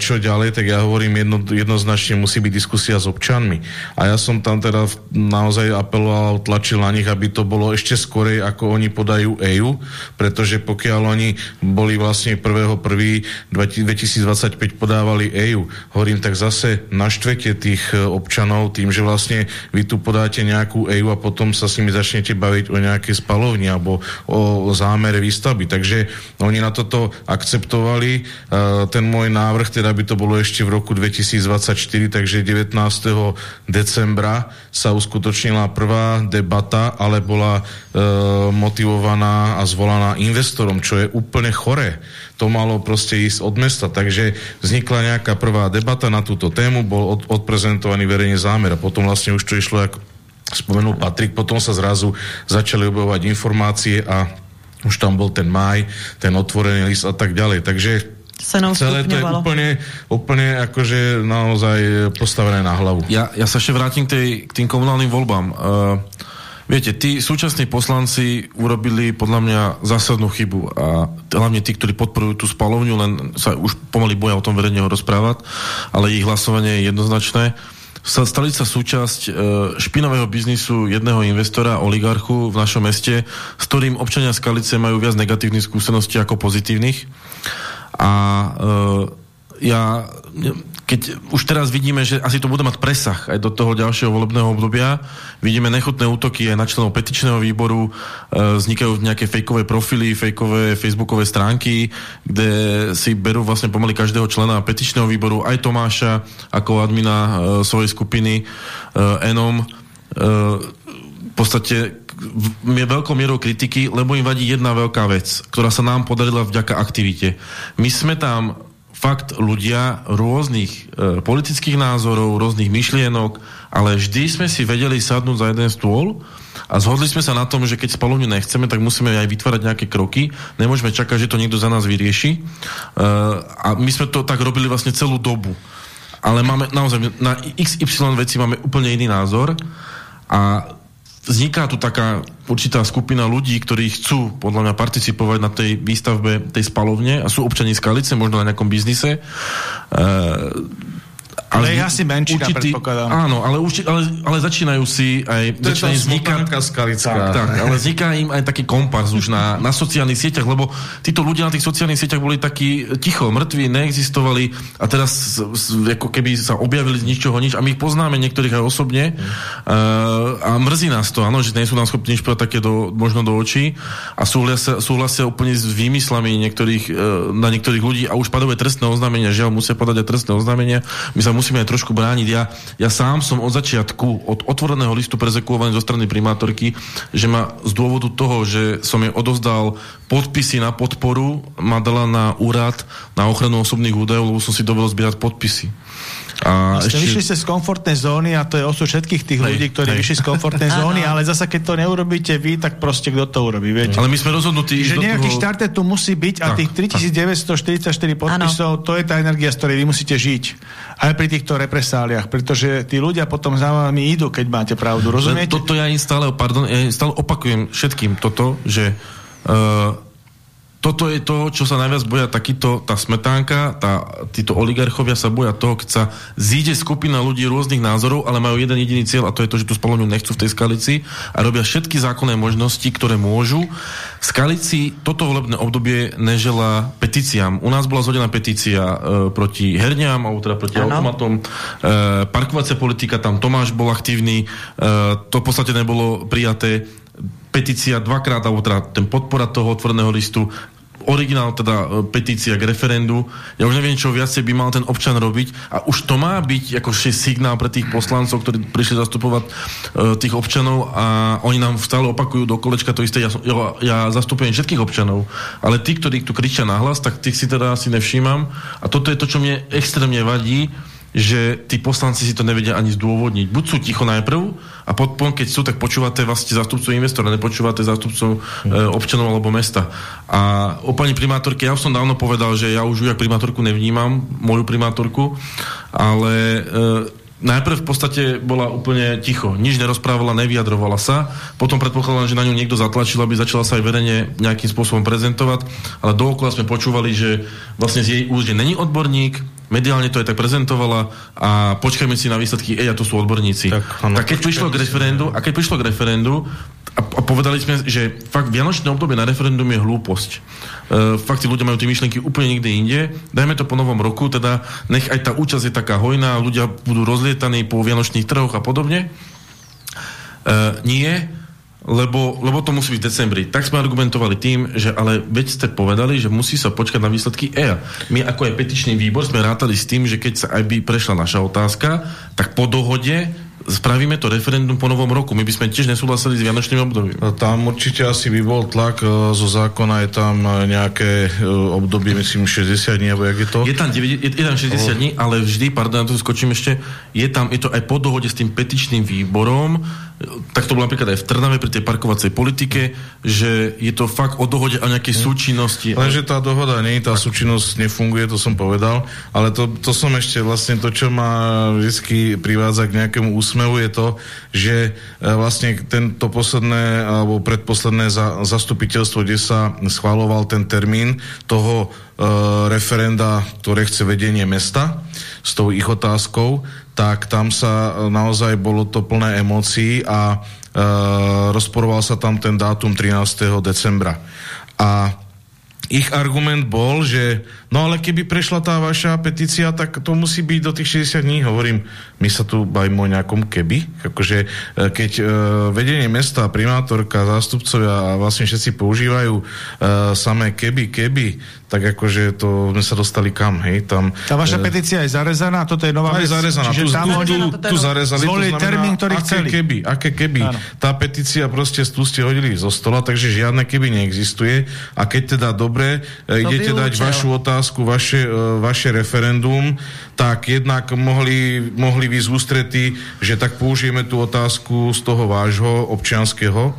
čo ďalej, tak ja hovorím jedno, jednoznačne musí byť diskusia s občanmi. A ja som tam teda naozaj apeloval, tlačil na nich, aby to bolo ešte skorej, ako oni podajú EU, pretože pokiaľ oni boli vlastne 1.1.2025 podávali EU, hovorím, tak zase naštvete tých e, občanov tým, že vlastne vy tu podáte nejakú EU a potom sa s nimi začnete baviť o nejakej spalovni alebo o zámere výstavby. Takže oni na toto akceptovali. Ten môj návrh, teda by to bolo ešte v roku 2024, takže 19. decembra sa uskutočnila prvá debata, ale bola e, motivovaná a zvolaná investorom, čo je úplne chore. To malo proste ísť od mesta, takže vznikla nejaká prvá debata na túto tému, bol od, odprezentovaný verejne zámer a potom vlastne už to išlo, ako spomenul Patrik, potom sa zrazu začali objavovať informácie a už tam bol ten maj, ten otvorený list a tak ďalej. Takže sa Celé to je úplne, úplne akože naozaj postavené na hlavu. Ja, ja sa ešte vrátim k, tej, k tým komunálnym voľbám. Uh, viete, tí súčasní poslanci urobili podľa mňa zásadnú chybu a hlavne tí, ktorí podporujú tú spalovňu, len sa už pomaly boja o tom verejne rozprávať, ale ich hlasovanie je jednoznačné. Stali sa súčasť uh, špinového biznisu jedného investora, oligarchu v našom meste, s ktorým občania Skalice majú viac negatívnych skúseností ako pozitívnych. A uh, ja, keď už teraz vidíme, že asi to bude mať presah aj do toho ďalšieho volebného obdobia, vidíme nechutné útoky aj na členov petičného výboru, e, vznikajú nejaké fejkové profily, fejkové facebookové stránky, kde si berú vlastne pomaly každého člena petičného výboru, aj Tomáša ako admina e, svojej skupiny e, Enom. E, v podstate je veľkou mierou kritiky, lebo im vadí jedna veľká vec, ktorá sa nám podarila vďaka aktivite. My sme tam fakt ľudia rôznych e, politických názorov, rôznych myšlienok, ale vždy sme si vedeli sadnúť za jeden stôl a zhodli sme sa na tom, že keď spalovňu nechceme, tak musíme aj vytvárať nejaké kroky. Nemôžeme čakať, že to niekto za nás vyrieši. E, a my sme to tak robili vlastne celú dobu. Ale máme naozaj, na XY veci máme úplne iný názor a vzniká tu taká určitá skupina ľudí, ktorí chcú podľa mňa participovať na tej výstavbe tej spalovne a sú občania Skalice, možno na nejakom biznise. E, ale, ale je asi menšina, určitý, predpokladám. Áno, ale, urči, ale, ale začínajú si aj... To je vznikať, tak, tak, ale vzniká im aj taký kompars už na, na sociálnych sieťach, lebo títo ľudia na tých sociálnych sieťach boli takí ticho, mŕtvi, neexistovali a teraz ako keby sa objavili z ničoho nič a my ich poznáme niektorých aj osobne mm. uh, a mrzí nás to, áno, že nie sú nám schopní nič také do, možno do očí a súhlasia, súhlasia úplne s výmyslami niektorých, uh, na niektorých ľudí a už padové trestné oznámenia, žiaľ musia podať aj trestné oznámenia. My sa musíme aj trošku brániť. Ja, ja sám som od začiatku, od otvoreného listu prezekovaný zo strany primátorky, že ma z dôvodu toho, že som jej odovzdal podpisy na podporu, ma dala na úrad na ochranu osobných údajov, lebo som si dovolil zbierať podpisy. A ste ešte... vyšli ste z komfortnej zóny a to je osud všetkých tých hej, ľudí, ktorí hej. vyšli z komfortnej [laughs] zóny, ale zase keď to neurobíte vy, tak proste kto to urobí, viete? Ale my sme rozhodnutí... Že nejaký toho... štarter tu musí byť a tých 3944 podpisov, ano. to je tá energia, z ktorej vy musíte žiť. Aj pri týchto represáliach, pretože tí ľudia potom za vami idú, keď máte pravdu, rozumiete? Toto ja im stále, pardon, ja stále opakujem všetkým toto, že uh, toto je to, čo sa najviac boja takýto, tá smetánka, tá, títo oligarchovia sa boja toho, keď sa zíde skupina ľudí rôznych názorov, ale majú jeden jediný cieľ a to je to, že tú spoloňu nechcú v tej skalici a robia všetky zákonné možnosti, ktoré môžu. Skalici toto volebné obdobie nežela petíciám. U nás bola zhodená petícia e, proti herniam, alebo teda proti ano. automatom. E, parkovacia politika, tam Tomáš bol aktívny. E, to v podstate nebolo prijaté petícia dvakrát, alebo teda ten podpora toho otvoreného listu, originál teda e, petícia k referendu. Ja už neviem, čo viacej by mal ten občan robiť a už to má byť ako signál pre tých poslancov, ktorí prišli zastupovať e, tých občanov a oni nám stále opakujú do kolečka to isté. Ja, ja, ja zastupujem všetkých občanov, ale tí, ktorí tu kričia nahlas, tak tých si teda asi nevšímam a toto je to, čo mne extrémne vadí, že tí poslanci si to nevedia ani zdôvodniť. Buď sú ticho najprv a potom, keď sú, tak počúvate vlastne zástupcov investora, nepočúvate zástupcov e, občanov alebo mesta. A o pani primátorke, ja už som dávno povedal, že ja už ju jak primátorku nevnímam, moju primátorku, ale e, najprv v podstate bola úplne ticho. Nič nerozprávala, nevyjadrovala sa. Potom predpokladám, že na ňu niekto zatlačil, aby začala sa aj verejne nejakým spôsobom prezentovať. Ale dookola sme počúvali, že vlastne z jej úst, že není odborník, mediálne to aj tak prezentovala a počkajme si na výsledky, ej, a to sú odborníci. Tak, ano, tak keď prišlo k referendu, a keď prišlo k referendu, a, a povedali sme, že fakt vianočné obdobie na referendum je hlúposť. E, fakt tí ľudia majú tie myšlenky úplne niekde inde. Dajme to po novom roku, teda nech aj tá účasť je taká hojná, ľudia budú rozlietaní po vianočných trhoch a podobne. E, nie. Lebo, lebo to musí byť v decembri. Tak sme argumentovali tým, že ale veď ste povedali, že musí sa počkať na výsledky EA. My ako aj petičný výbor sme rátali s tým, že keď sa aj by prešla naša otázka, tak po dohode spravíme to referendum po novom roku. My by sme tiež nesúhlasili s Vianočným obdobím. Tam určite asi by bol tlak e, zo zákona, je tam e, nejaké e, obdobie, myslím 60 dní, alebo jak je to? Je tam, 9, je, je tam 60 oh. dní, ale vždy, pardon, tu skočím ešte, je tam, je to aj po dohode s tým petičným výborom, tak to bolo napríklad aj v Trnave pri tej parkovacej politike, že je to fakt o dohode a nejakej hmm. súčinnosti. Lenže tá dohoda nie, tá súčinnosť nefunguje, to som povedal, ale to, to som ešte vlastne to, čo ma vždy privádza k nejakému úsmevu, je to, že e, vlastne tento posledné alebo predposledné za, zastupiteľstvo, kde sa schváloval ten termín toho e, referenda, ktoré chce vedenie mesta s tou ich otázkou, tak tam sa e, naozaj bolo to plné emócií a e, rozporoval sa tam ten dátum 13. decembra. A ich argument bol, že no ale keby prešla tá vaša petícia, tak to musí byť do tých 60 dní. Hovorím, my sa tu bavíme o nejakom keby. Akože, e, keď e, vedenie mesta, primátorka, zástupcovia a vlastne všetci používajú e, samé keby, keby, tak akože to sme sa dostali kam, hej? Tam, tá vaša e, petícia je zarezaná, toto je nová vec. Je zarezaná, tu, tam tu, tu, tu zarezali, to znamená, termín, ktorý aké chceli. keby, aké keby. Áno. Tá petícia proste tu ste hodili zo stola, takže žiadne keby neexistuje a keď teda dobre e, idete dať vašu otázku, vaše, e, vaše referendum, tak jednak mohli, mohli vy z ústrety, že tak použijeme tú otázku z toho vášho občianského e,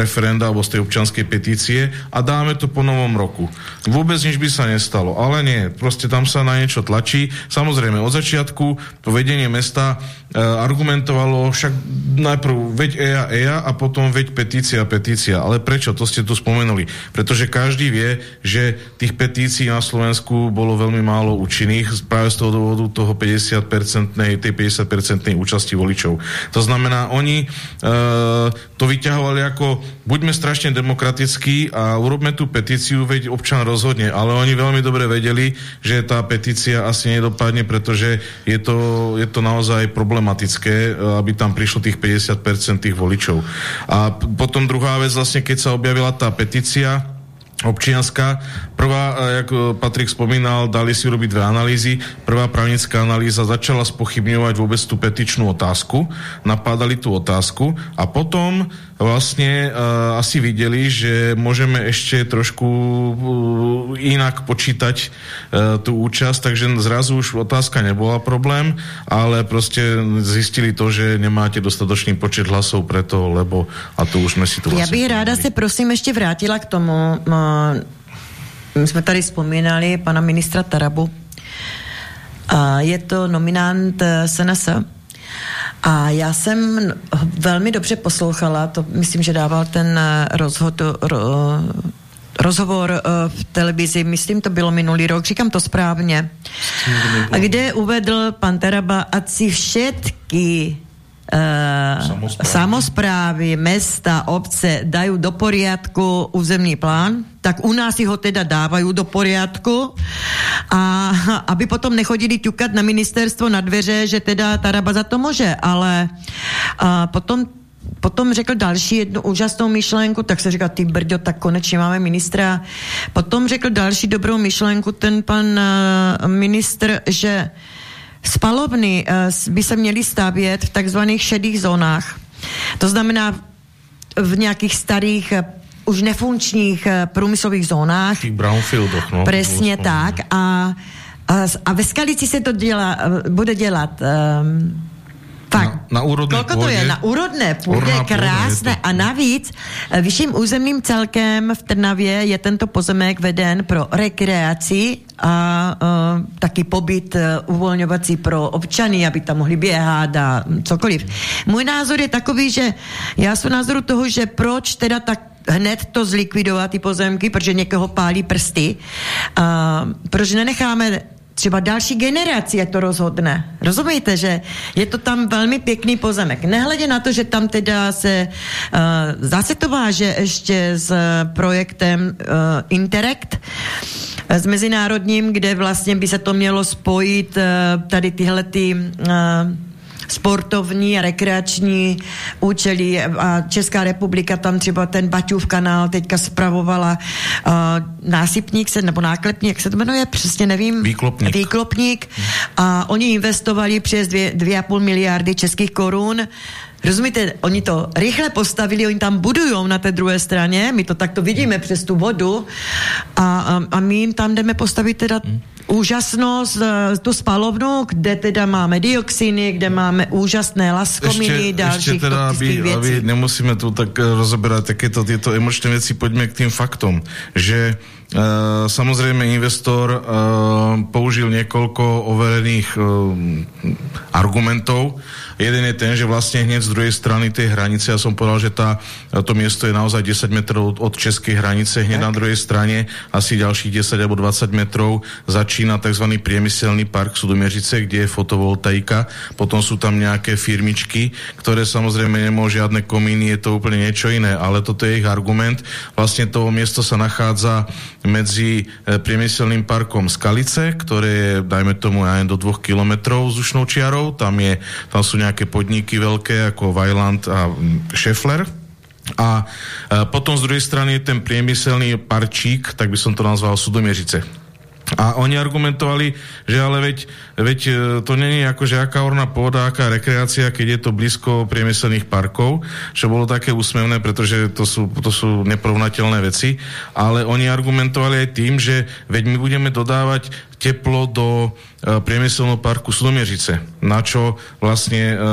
referenda alebo z tej občianskej petície a dáme to po novom roku. Vôbec nič by sa nestalo, ale nie, proste tam sa na niečo tlačí. Samozrejme, od začiatku to vedenie mesta argumentovalo však najprv veď EA, EA a potom veď petícia, petícia. Ale prečo? To ste tu spomenuli. Pretože každý vie, že tých petícií na Slovensku bolo veľmi málo účinných práve z toho dôvodu toho 50-percentnej, tej 50-percentnej účasti voličov. To znamená, oni e, to vyťahovali ako buďme strašne demokratickí a urobme tú petíciu, veď občan rozhodne, ale oni veľmi dobre vedeli, že tá petícia asi nedopadne, pretože je to, je to naozaj problematické, e, aby tam prišlo tých 50% tých voličov. A potom druhá vec, vlastne keď sa objavila tá petícia, občianská. Prvá, e, jak e, Patrik spomínal, dali si urobiť dve analýzy. Prvá právnická analýza začala spochybňovať vôbec tú petičnú otázku, napádali tú otázku a potom vlastne uh, asi videli, že môžeme ešte trošku uh, inak počítať uh, tú účasť, takže zrazu už otázka nebola problém, ale proste zistili to, že nemáte dostatočný počet hlasov preto, lebo a to už sme si tu vlastne... Ja bych ráda se prosím ještě vrátila k tomu, my jsme tady vzpomínali pana ministra Tarabu, a je to nominant SNS, a já jsem velmi dobře poslouchala, to myslím, že dával ten eh, rozhod, ro, rozhovor uh, v televizi, myslím, to bylo minulý rok, říkám to správně, a kde uvedl pan Teraba, ať si všetky uh, samozprávy, mesta, obce dajú do poriadku územný plán, tak u nás si ho teda dávajú do poriadku. A aby potom nechodili ťukat na ministerstvo na dveře, že teda Taraba za to může, ale uh, potom potom řekl další jednu úžasnou myšlenku, tak se říká, ty brďo, tak konečně máme ministra. Potom řekl další dobrou myšlenku ten pan uh, ministr, že uh, Spalovny eh, by se měly stavět v takzvaných šedých zónách. To znamená v nějakých starých eh, už nefunkčních eh, průmyslových zónách. Těch brownfieldech, no. Přesně tak. A, a, a ve Skalici se to děla, bude dělat um. Na, úrodné Koľko pôde? to je? Na úrodné pôde, krásne. A navíc eh, vyšším územným celkem v Trnavě je tento pozemek veden pro rekreaci a uh, taký pobyt uh, uvoľňovací pro občany, aby tam mohli běhat a cokoliv. Můj názor je takový, že já jsem názoru toho, že proč teda tak hned to zlikvidovat ty pozemky, protože někoho pálí prsty. Uh, proč nenecháme třeba další generaci, jak to rozhodne. Rozumíte, že je to tam velmi pěkný pozemek. Nehledě na to, že tam teda se uh, zase to váže ještě s projektem uh, Interact, uh, s mezinárodním, kde vlastně by se to mělo spojit uh, tady tyhle ty uh, sportovní rekreační účely a Česká republika tam třeba ten Baťův kanál teďka spravovala uh, násypník se, nebo náklepník, jak se to jmenuje, přesně nevím. Výklopník. Výklopník. A oni investovali přes 2,5 miliardy českých korun Rozumíte, oni to rychle postavili, oni tam budují na té druhé straně, my to takto vidíme přes tu vodu a, a, a my jim tam jdeme postavit teda hmm. Úžasnost, e, tu spalovnu, kde teda máme dioxiny, kde máme úžasné laskominy, dalších teda, aby, věcí. aby nemusíme tu tak rozoberať takéto tieto emočné veci, poďme k tým faktom, že Uh, samozrejme, investor uh, použil niekoľko overených uh, argumentov. Jeden je ten, že vlastne hneď z druhej strany tej hranice, ja som povedal, že tá, to miesto je naozaj 10 metrov od českej hranice, hneď tak. na druhej strane asi ďalších 10 alebo 20 metrov začína tzv. priemyselný park Sudomiežice, kde je fotovoltaika, potom sú tam nejaké firmičky, ktoré samozrejme nemôžu žiadne komíny, je to úplne niečo iné, ale toto je ich argument. Vlastne to miesto sa nachádza medzi e, priemyselným parkom Skalice, ktoré je, dajme tomu, aj do dvoch kilometrov vzdušnou čiarou. Tam, je, tam sú nejaké podniky veľké ako Vajland a Scheffler. A e, potom z druhej strany ten priemyselný parčík, tak by som to nazval Sudomieřice a oni argumentovali, že ale veď, veď e, to není ako, že aká orná pôda, aká rekreácia, keď je to blízko priemyselných parkov, čo bolo také úsmevné, pretože to sú, to sú neporovnateľné veci, ale oni argumentovali aj tým, že veď my budeme dodávať teplo do e, priemyselného parku Sudomiežice, na čo vlastne e,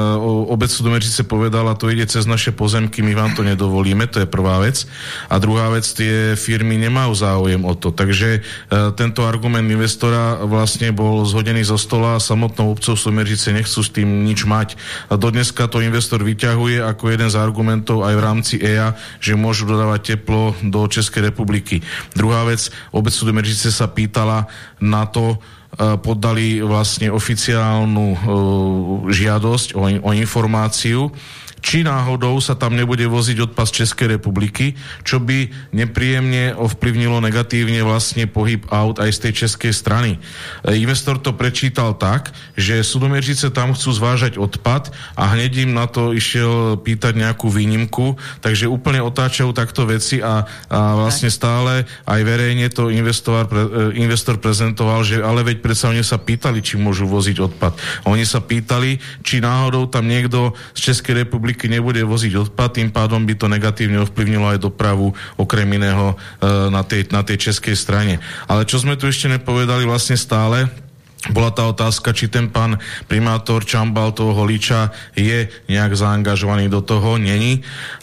obec Sudomiežice povedala, to ide cez naše pozemky, my vám to nedovolíme, to je prvá vec. A druhá vec, tie firmy nemajú záujem o to. Takže e, tento argument investora vlastne bol zhodený zo stola a samotnou obcov Sudomiežice nechcú s tým nič mať. A dodneska to investor vyťahuje ako jeden z argumentov aj v rámci EA, že môžu dodávať teplo do Českej republiky. Druhá vec, obec Sudomiežice sa pýtala na to, to e, podali vlastne oficiálnu uh, žiadosť o, o informáciu či náhodou sa tam nebude voziť odpad z Českej republiky, čo by nepríjemne ovplyvnilo negatívne vlastne pohyb aut aj z tej českej strany. E, investor to prečítal tak, že sudomierčice tam chcú zvážať odpad a hneď im na to išiel pýtať nejakú výnimku, takže úplne otáčajú takto veci a, a vlastne stále aj verejne to investor, e, investor prezentoval, že ale veď predsa oni sa pýtali, či môžu voziť odpad. Oni sa pýtali, či náhodou tam niekto z Českej republiky republiky nebude voziť odpad, tým pádom by to negatívne ovplyvnilo aj dopravu okrem iného e, na tej, na tej českej strane. Ale čo sme tu ešte nepovedali vlastne stále, bola tá otázka, či ten pán primátor Čambal toho Holiča je nejak zaangažovaný do toho, není.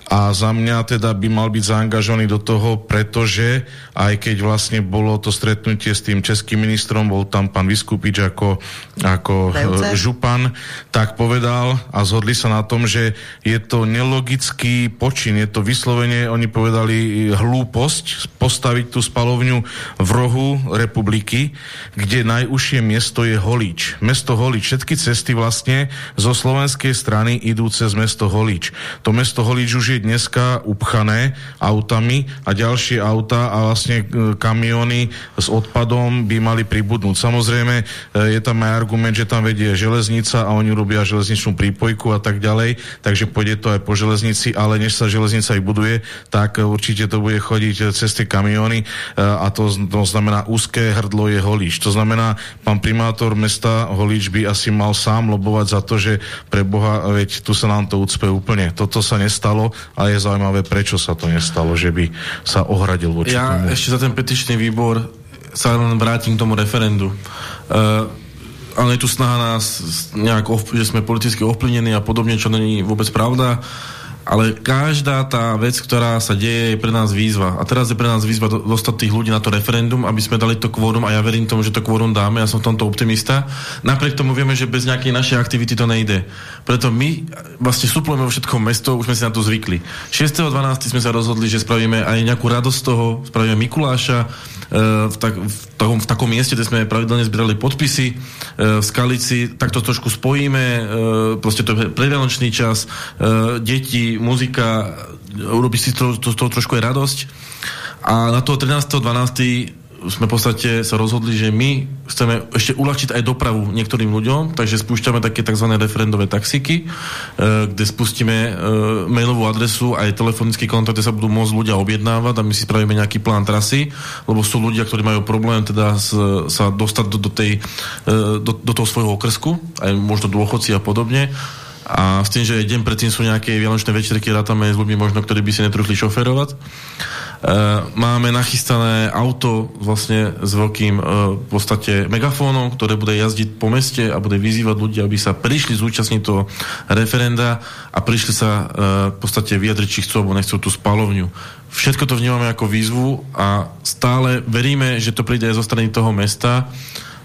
A za mňa teda by mal byť zaangažovaný do toho, pretože aj keď vlastne bolo to stretnutie s tým českým ministrom, bol tam pán Vyskupič ako, ako e, župan, tak povedal a zhodli sa na tom, že je to nelogický počin, je to vyslovene, oni povedali hlúposť postaviť tú spalovňu v rohu republiky, kde najúžšie miesto je Holíč. Mesto Holíč, všetky cesty vlastne zo slovenskej strany idú cez mesto Holíč. To mesto Holíč už je dneska upchané autami a ďalšie auta a vlastne e, kamiony s odpadom by mali pribudnúť. Samozrejme, e, je tam aj argument, že tam vedie železnica a oni robia železničnú prípojku a tak ďalej, takže pôjde to aj po železnici, ale než sa železnica aj buduje, tak určite to bude chodiť cez tie kamiony e, a to, to znamená úzké hrdlo je Holíč. To znamená, pán primátor mesta Holíč by asi mal sám lobovať za to, že pre Boha, veď tu sa nám to ucpe úplne. Toto sa nestalo a je zaujímavé, prečo sa to nestalo, že by sa ohradil voči ja tomu. ešte za ten petičný výbor sa len vrátim k tomu referendu. Uh, ale je tu snaha nás nejak, že sme politicky ovplyvnení a podobne, čo není vôbec pravda. Ale každá tá vec, ktorá sa deje, je pre nás výzva. A teraz je pre nás výzva dostať tých ľudí na to referendum, aby sme dali to kvórum a ja verím tomu, že to kvórum dáme, ja som v tomto optimista. Napriek tomu vieme, že bez nejakej našej aktivity to nejde. Preto my vlastne suplujeme vo všetkom mesto, už sme si na to zvykli. 6.12. sme sa rozhodli, že spravíme aj nejakú radosť z toho, spravíme Mikuláša, e, v, tak, v, takom, v takom mieste, kde sme pravidelne zbierali podpisy e, v Skalici, tak to trošku spojíme, e, proste to je predvianočný čas, deti, muzika, urobí si to, to, to trošku aj radosť. A na toho 13.12. sme v podstate sa rozhodli, že my chceme ešte uľahčiť aj dopravu niektorým ľuďom, takže spúšťame také tzv. referendové taxíky, e, kde spustíme e, mailovú adresu, aj telefonický kontakt, kde sa budú môcť ľudia objednávať a my si spravíme nejaký plán trasy, lebo sú ľudia, ktorí majú problém teda sa dostať do, tej, e, do, do toho svojho okrsku, aj možno dôchodci a podobne a s tým, že deň predtým sú nejaké vianočné večerky, rátame s ľuďmi možno, ktorí by si netruchli šoferovať. Uh, máme nachystané auto vlastne s veľkým uh, v podstate megafónom, ktoré bude jazdiť po meste a bude vyzývať ľudí, aby sa prišli zúčastniť toho referenda a prišli sa uh, v podstate vyjadriť, či chcú alebo nechcú tú spalovňu. Všetko to vnímame ako výzvu a stále veríme, že to príde aj zo strany toho mesta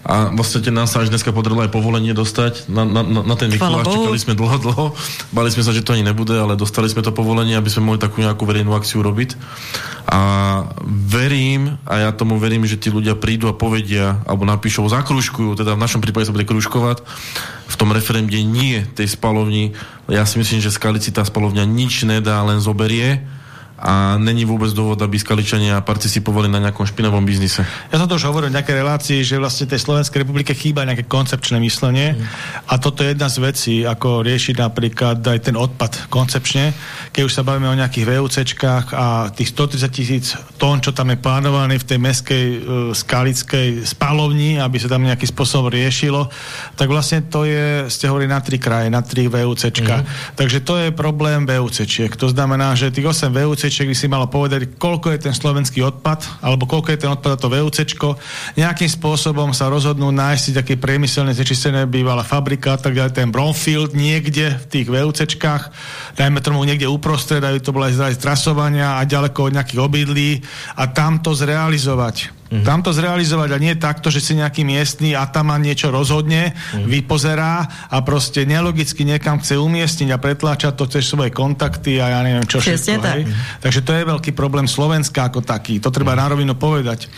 a vlastne nás sa až dneska podarilo aj povolenie dostať na, na, na ten Mikuláš. Čakali sme dlho, dlho. Bali sme sa, že to ani nebude, ale dostali sme to povolenie, aby sme mohli takú nejakú verejnú akciu robiť. A verím, a ja tomu verím, že tí ľudia prídu a povedia, alebo napíšou, zakružkujú, teda v našom prípade sa bude kružkovať, v tom referende nie tej spalovni. Ja si myslím, že Skalici tá spalovňa nič nedá, len zoberie a není vôbec dôvod, aby skaličania participovali na nejakom špinavom biznise. Ja som to už hovoril v nejakej relácii, že vlastne tej Slovenskej republike chýba nejaké koncepčné myslenie mm. a toto je jedna z vecí, ako riešiť napríklad aj ten odpad koncepčne, keď už sa bavíme o nejakých VUCčkách a tých 130 tisíc tón, čo tam je plánované v tej meskej uh, skalickej spalovni, aby sa tam nejaký spôsob riešilo, tak vlastne to je, ste hovorili na tri kraje, na tri VUCčka. Mm. Takže to je problém VUCčiek. To znamená, že tých 8 VUC VUCček by si malo povedať, koľko je ten slovenský odpad, alebo koľko je ten odpad a to VUCčko. Nejakým spôsobom sa rozhodnú nájsť si také priemyselné znečistené bývalá fabrika, tak ďalej ten brownfield niekde v tých VUCčkách, dajme tomu niekde uprostred, aby to bolo aj z trasovania a ďaleko od nejakých obydlí a tam to zrealizovať Mm-hmm. Tam to zrealizovať a nie takto, že si nejaký miestný ataman niečo rozhodne, mm-hmm. vypozerá a proste nelogicky niekam chce umiestniť a pretláčať to cez svoje kontakty a ja neviem čo všetko. Tak. Takže to je veľký problém Slovenska ako taký. To treba mm-hmm. na rovinu povedať.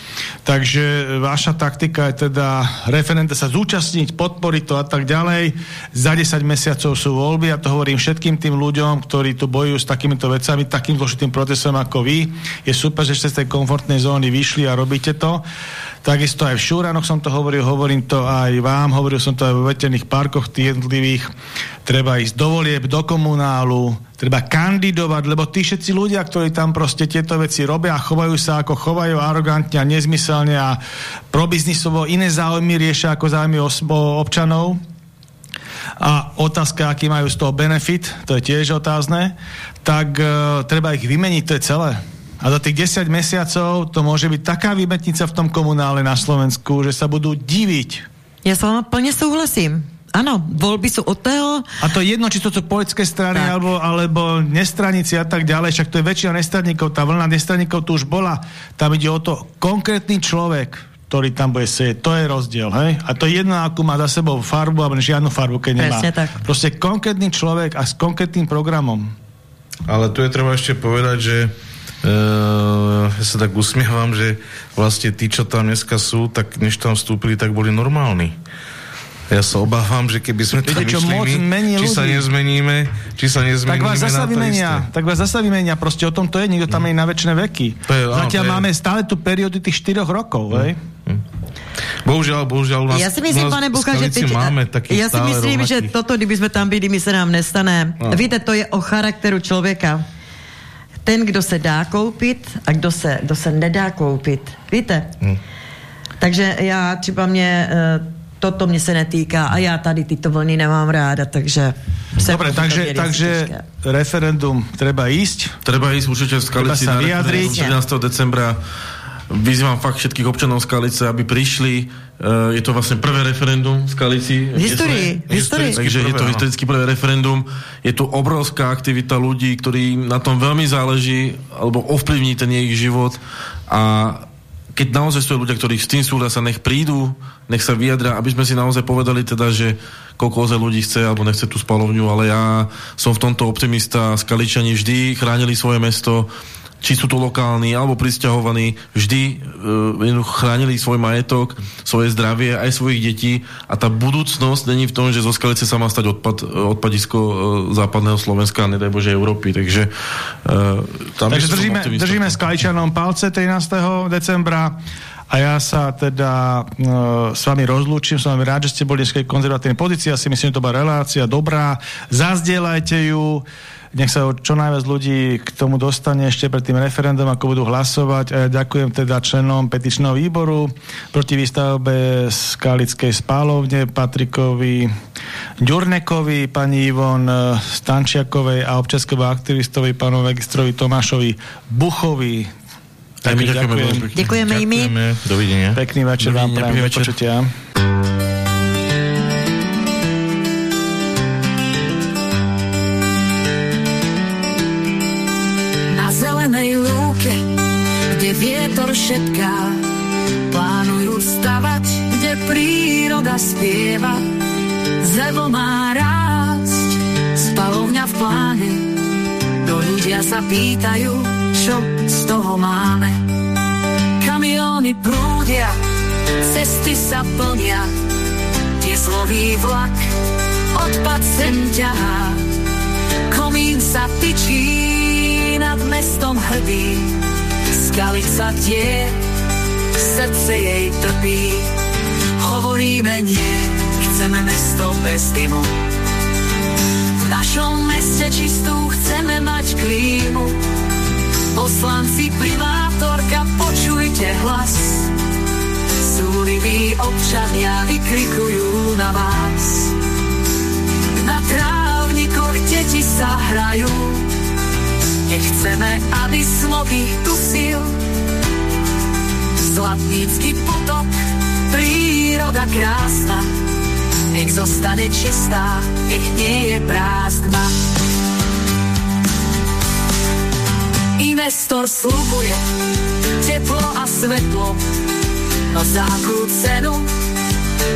Takže vaša taktika je teda referente sa zúčastniť, podporiť to a tak ďalej. Za 10 mesiacov sú voľby a to hovorím všetkým tým ľuďom, ktorí tu bojujú s takýmito vecami, takým zložitým procesom ako vy. Je super, že ste z tej komfortnej zóny vyšli a robíte to to. Takisto aj v Šúranoch som to hovoril, hovorím to aj vám, hovoril som to aj vo veterných parkoch jednotlivých. Treba ísť do volieb, do komunálu, treba kandidovať, lebo tí všetci ľudia, ktorí tam proste tieto veci robia a chovajú sa ako chovajú arogantne a nezmyselne a probiznisovo iné záujmy riešia ako záujmy občanov, a otázka, aký majú z toho benefit, to je tiež otázne, tak uh, treba ich vymeniť, to je celé. A za tých 10 mesiacov to môže byť taká výmetnica v tom komunále na Slovensku, že sa budú diviť. Ja s vama plne súhlasím. Áno, voľby sú od toho... A to je jedno, či to sú politické strany alebo, alebo nestranici a tak ďalej, však to je väčšina nestraníkov, tá vlna nestraníkov tu už bola. Tam ide o to konkrétny človek, ktorý tam bude sedieť. To je rozdiel, hej? A to je jedno, akú má za sebou farbu, alebo žiadnu farbu, keď nemá. tak. Proste konkrétny človek a s konkrétnym programom. Ale tu je treba ešte povedať, že ja sa tak usmievam, že vlastne tí, čo tam dneska sú, tak než tam vstúpili, tak boli normálni. Ja sa obávam, že keby sme tam čo moc mení či ľudí. sa nezmeníme, či sa nezmeníme tak vás zasa vymenia, tak vás zasa vymenia, proste o tom to je, nikto tam mm. je na väčšie veky. To je, Zatiaľ máme je... stále tu periódy tých 4 rokov, mm. hej? Mm. Bohužiaľ, bohužiaľ u nás, Ja si myslím, pane Bucha, že ty, máme ja si myslím, rovnaký. že toto, kdyby sme tam byli, my sa nám nestane. No. Víte, to je o charakteru človeka ten, kdo se dá koupit a kdo se, kdo se nedá koupit. Víte? Hmm. Takže já třeba mě eh, toto mě se netýká a já tady tyto vlny nemám ráda, takže... Dobre, takže, takže referendum treba ísť. Treba ísť určite v Skalici na vyjadriť. 13. decembra. Vyzývam fakt všetkých občanov Skalice, aby prišli je to vlastne prvé referendum v Skalici. V histórii. Takže je to historicky prvé referendum. Je tu obrovská aktivita ľudí, ktorí na tom veľmi záleží, alebo ovplyvní ten ich život. A keď naozaj sú ľudia, ktorí s tým súhlasia, nech prídu, nech sa vyjadra, aby sme si naozaj povedali teda, že koľko ozaj ľudí chce alebo nechce tú spalovňu, ale ja som v tomto optimista. Skaličani vždy chránili svoje mesto, či sú to lokálni alebo pristahovaní, vždy uh, chránili svoj majetok, svoje zdravie, aj svojich detí. A tá budúcnosť není v tom, že zo Skalice sa má stať odpad, odpadisko uh, západného Slovenska a nedaj Bože Európy, takže uh, tam takže držíme, držíme Skaličanom palce 13. decembra a ja sa teda uh, s vami rozlúčim, som veľmi rád, že ste boli dneska konzervatívnej pozícii, ja si myslím, že to bola relácia dobrá, zazdielajte ju, nech sa čo najviac ľudí k tomu dostane ešte pred tým referendum, ako budú hlasovať. A ja ďakujem teda členom petičného výboru proti výstavbe Skalickej spálovne, Patrikovi Ďurnekovi, pani Ivon Stančiakovej a občaskému aktivistovi, pánu registrovi Tomášovi Buchovi. Tak my ďakujeme. Ďakujeme, ďakujeme i my. Dovidenia. Pekný večer vám prajem. Počutia. Vietor šetká, plánujú stavať, kde príroda spieva. Zevo má rásť, spalovňa v pláne, to ľudia sa pýtajú, čo z toho máme. Kamiony prúdia, cesty sa plnia, slový vlak odpad sem ťahá. Komín sa tyčí nad mestom hrdý, skalica tie, srdce jej trpí. Hovoríme nie, chceme mesto bez dymu. V našom meste čistú chceme mať klímu. Poslanci, primátorka, počujte hlas. Súriví občania vykrikujú na vás. Na trávnikoch deti sa hrajú, Nechceme, aby smogy tusil. Zlatnícky potok, príroda krásna, nech zostane čistá, nech nie je prázdna. Investor slubuje teplo a svetlo, no za akú cenu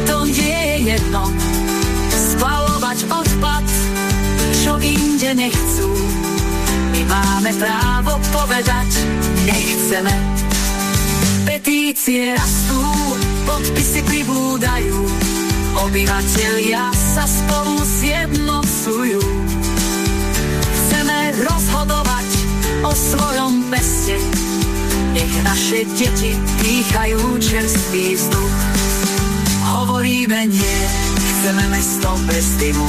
to nie je jedno. Spalovať odpad, čo inde nechcú, Máme právo povedať, nechceme. Petície rastú, podpisy pribúdajú, obyvatelia sa spolu zjednocujú. Chceme rozhodovať o svojom meste, nech naše deti dýchajú čerstvý vzduch. Hovoríme nie, chceme mesto bez dymu.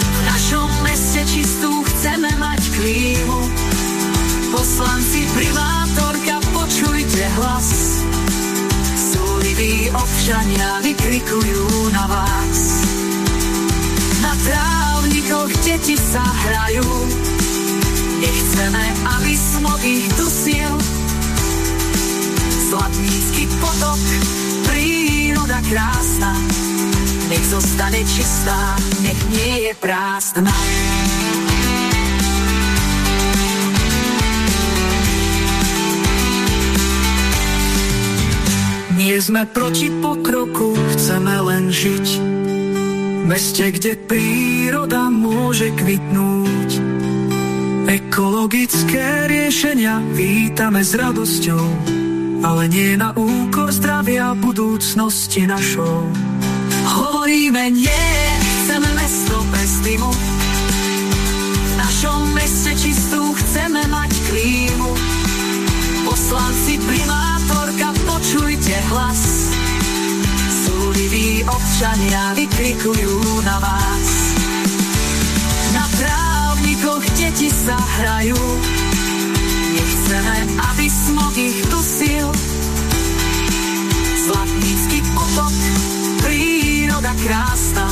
V našom meste čistú chceme mať klímu. Poslanci, primátorka, počujte hlas. Súliví občania vykrikujú na vás. Na trávnikoch deti sa hrajú. Nechceme, aby smog ich dusil. Zlatnícky potok, príroda krásna. Nech zostane čistá, nech nie je prázdna. Nie sme proti pokroku, chceme len žiť v meste, kde príroda môže kvitnúť. Ekologické riešenia vítame s radosťou, ale nie na úkor zdravia budúcnosti našou. Hovoríme nie, chceme mesto bez dymu. V našom meste čistú počujte hlas. Súliví občania vykrikujú na vás. Na trávnikoch deti sa hrajú. Nechceme, aby smog ich dusil. Zlatnícky potok, príroda krásna.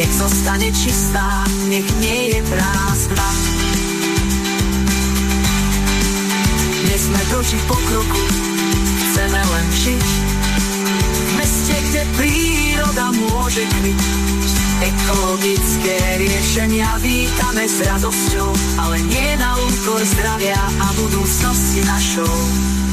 Nech zostane čistá, nech nie je prázdna. Nie sme proti pokroku, chceme len žiť. V meste, kde príroda môže kviť. Ekologické riešenia vítame s radosťou, ale nie na úkor zdravia a budúcnosti našou.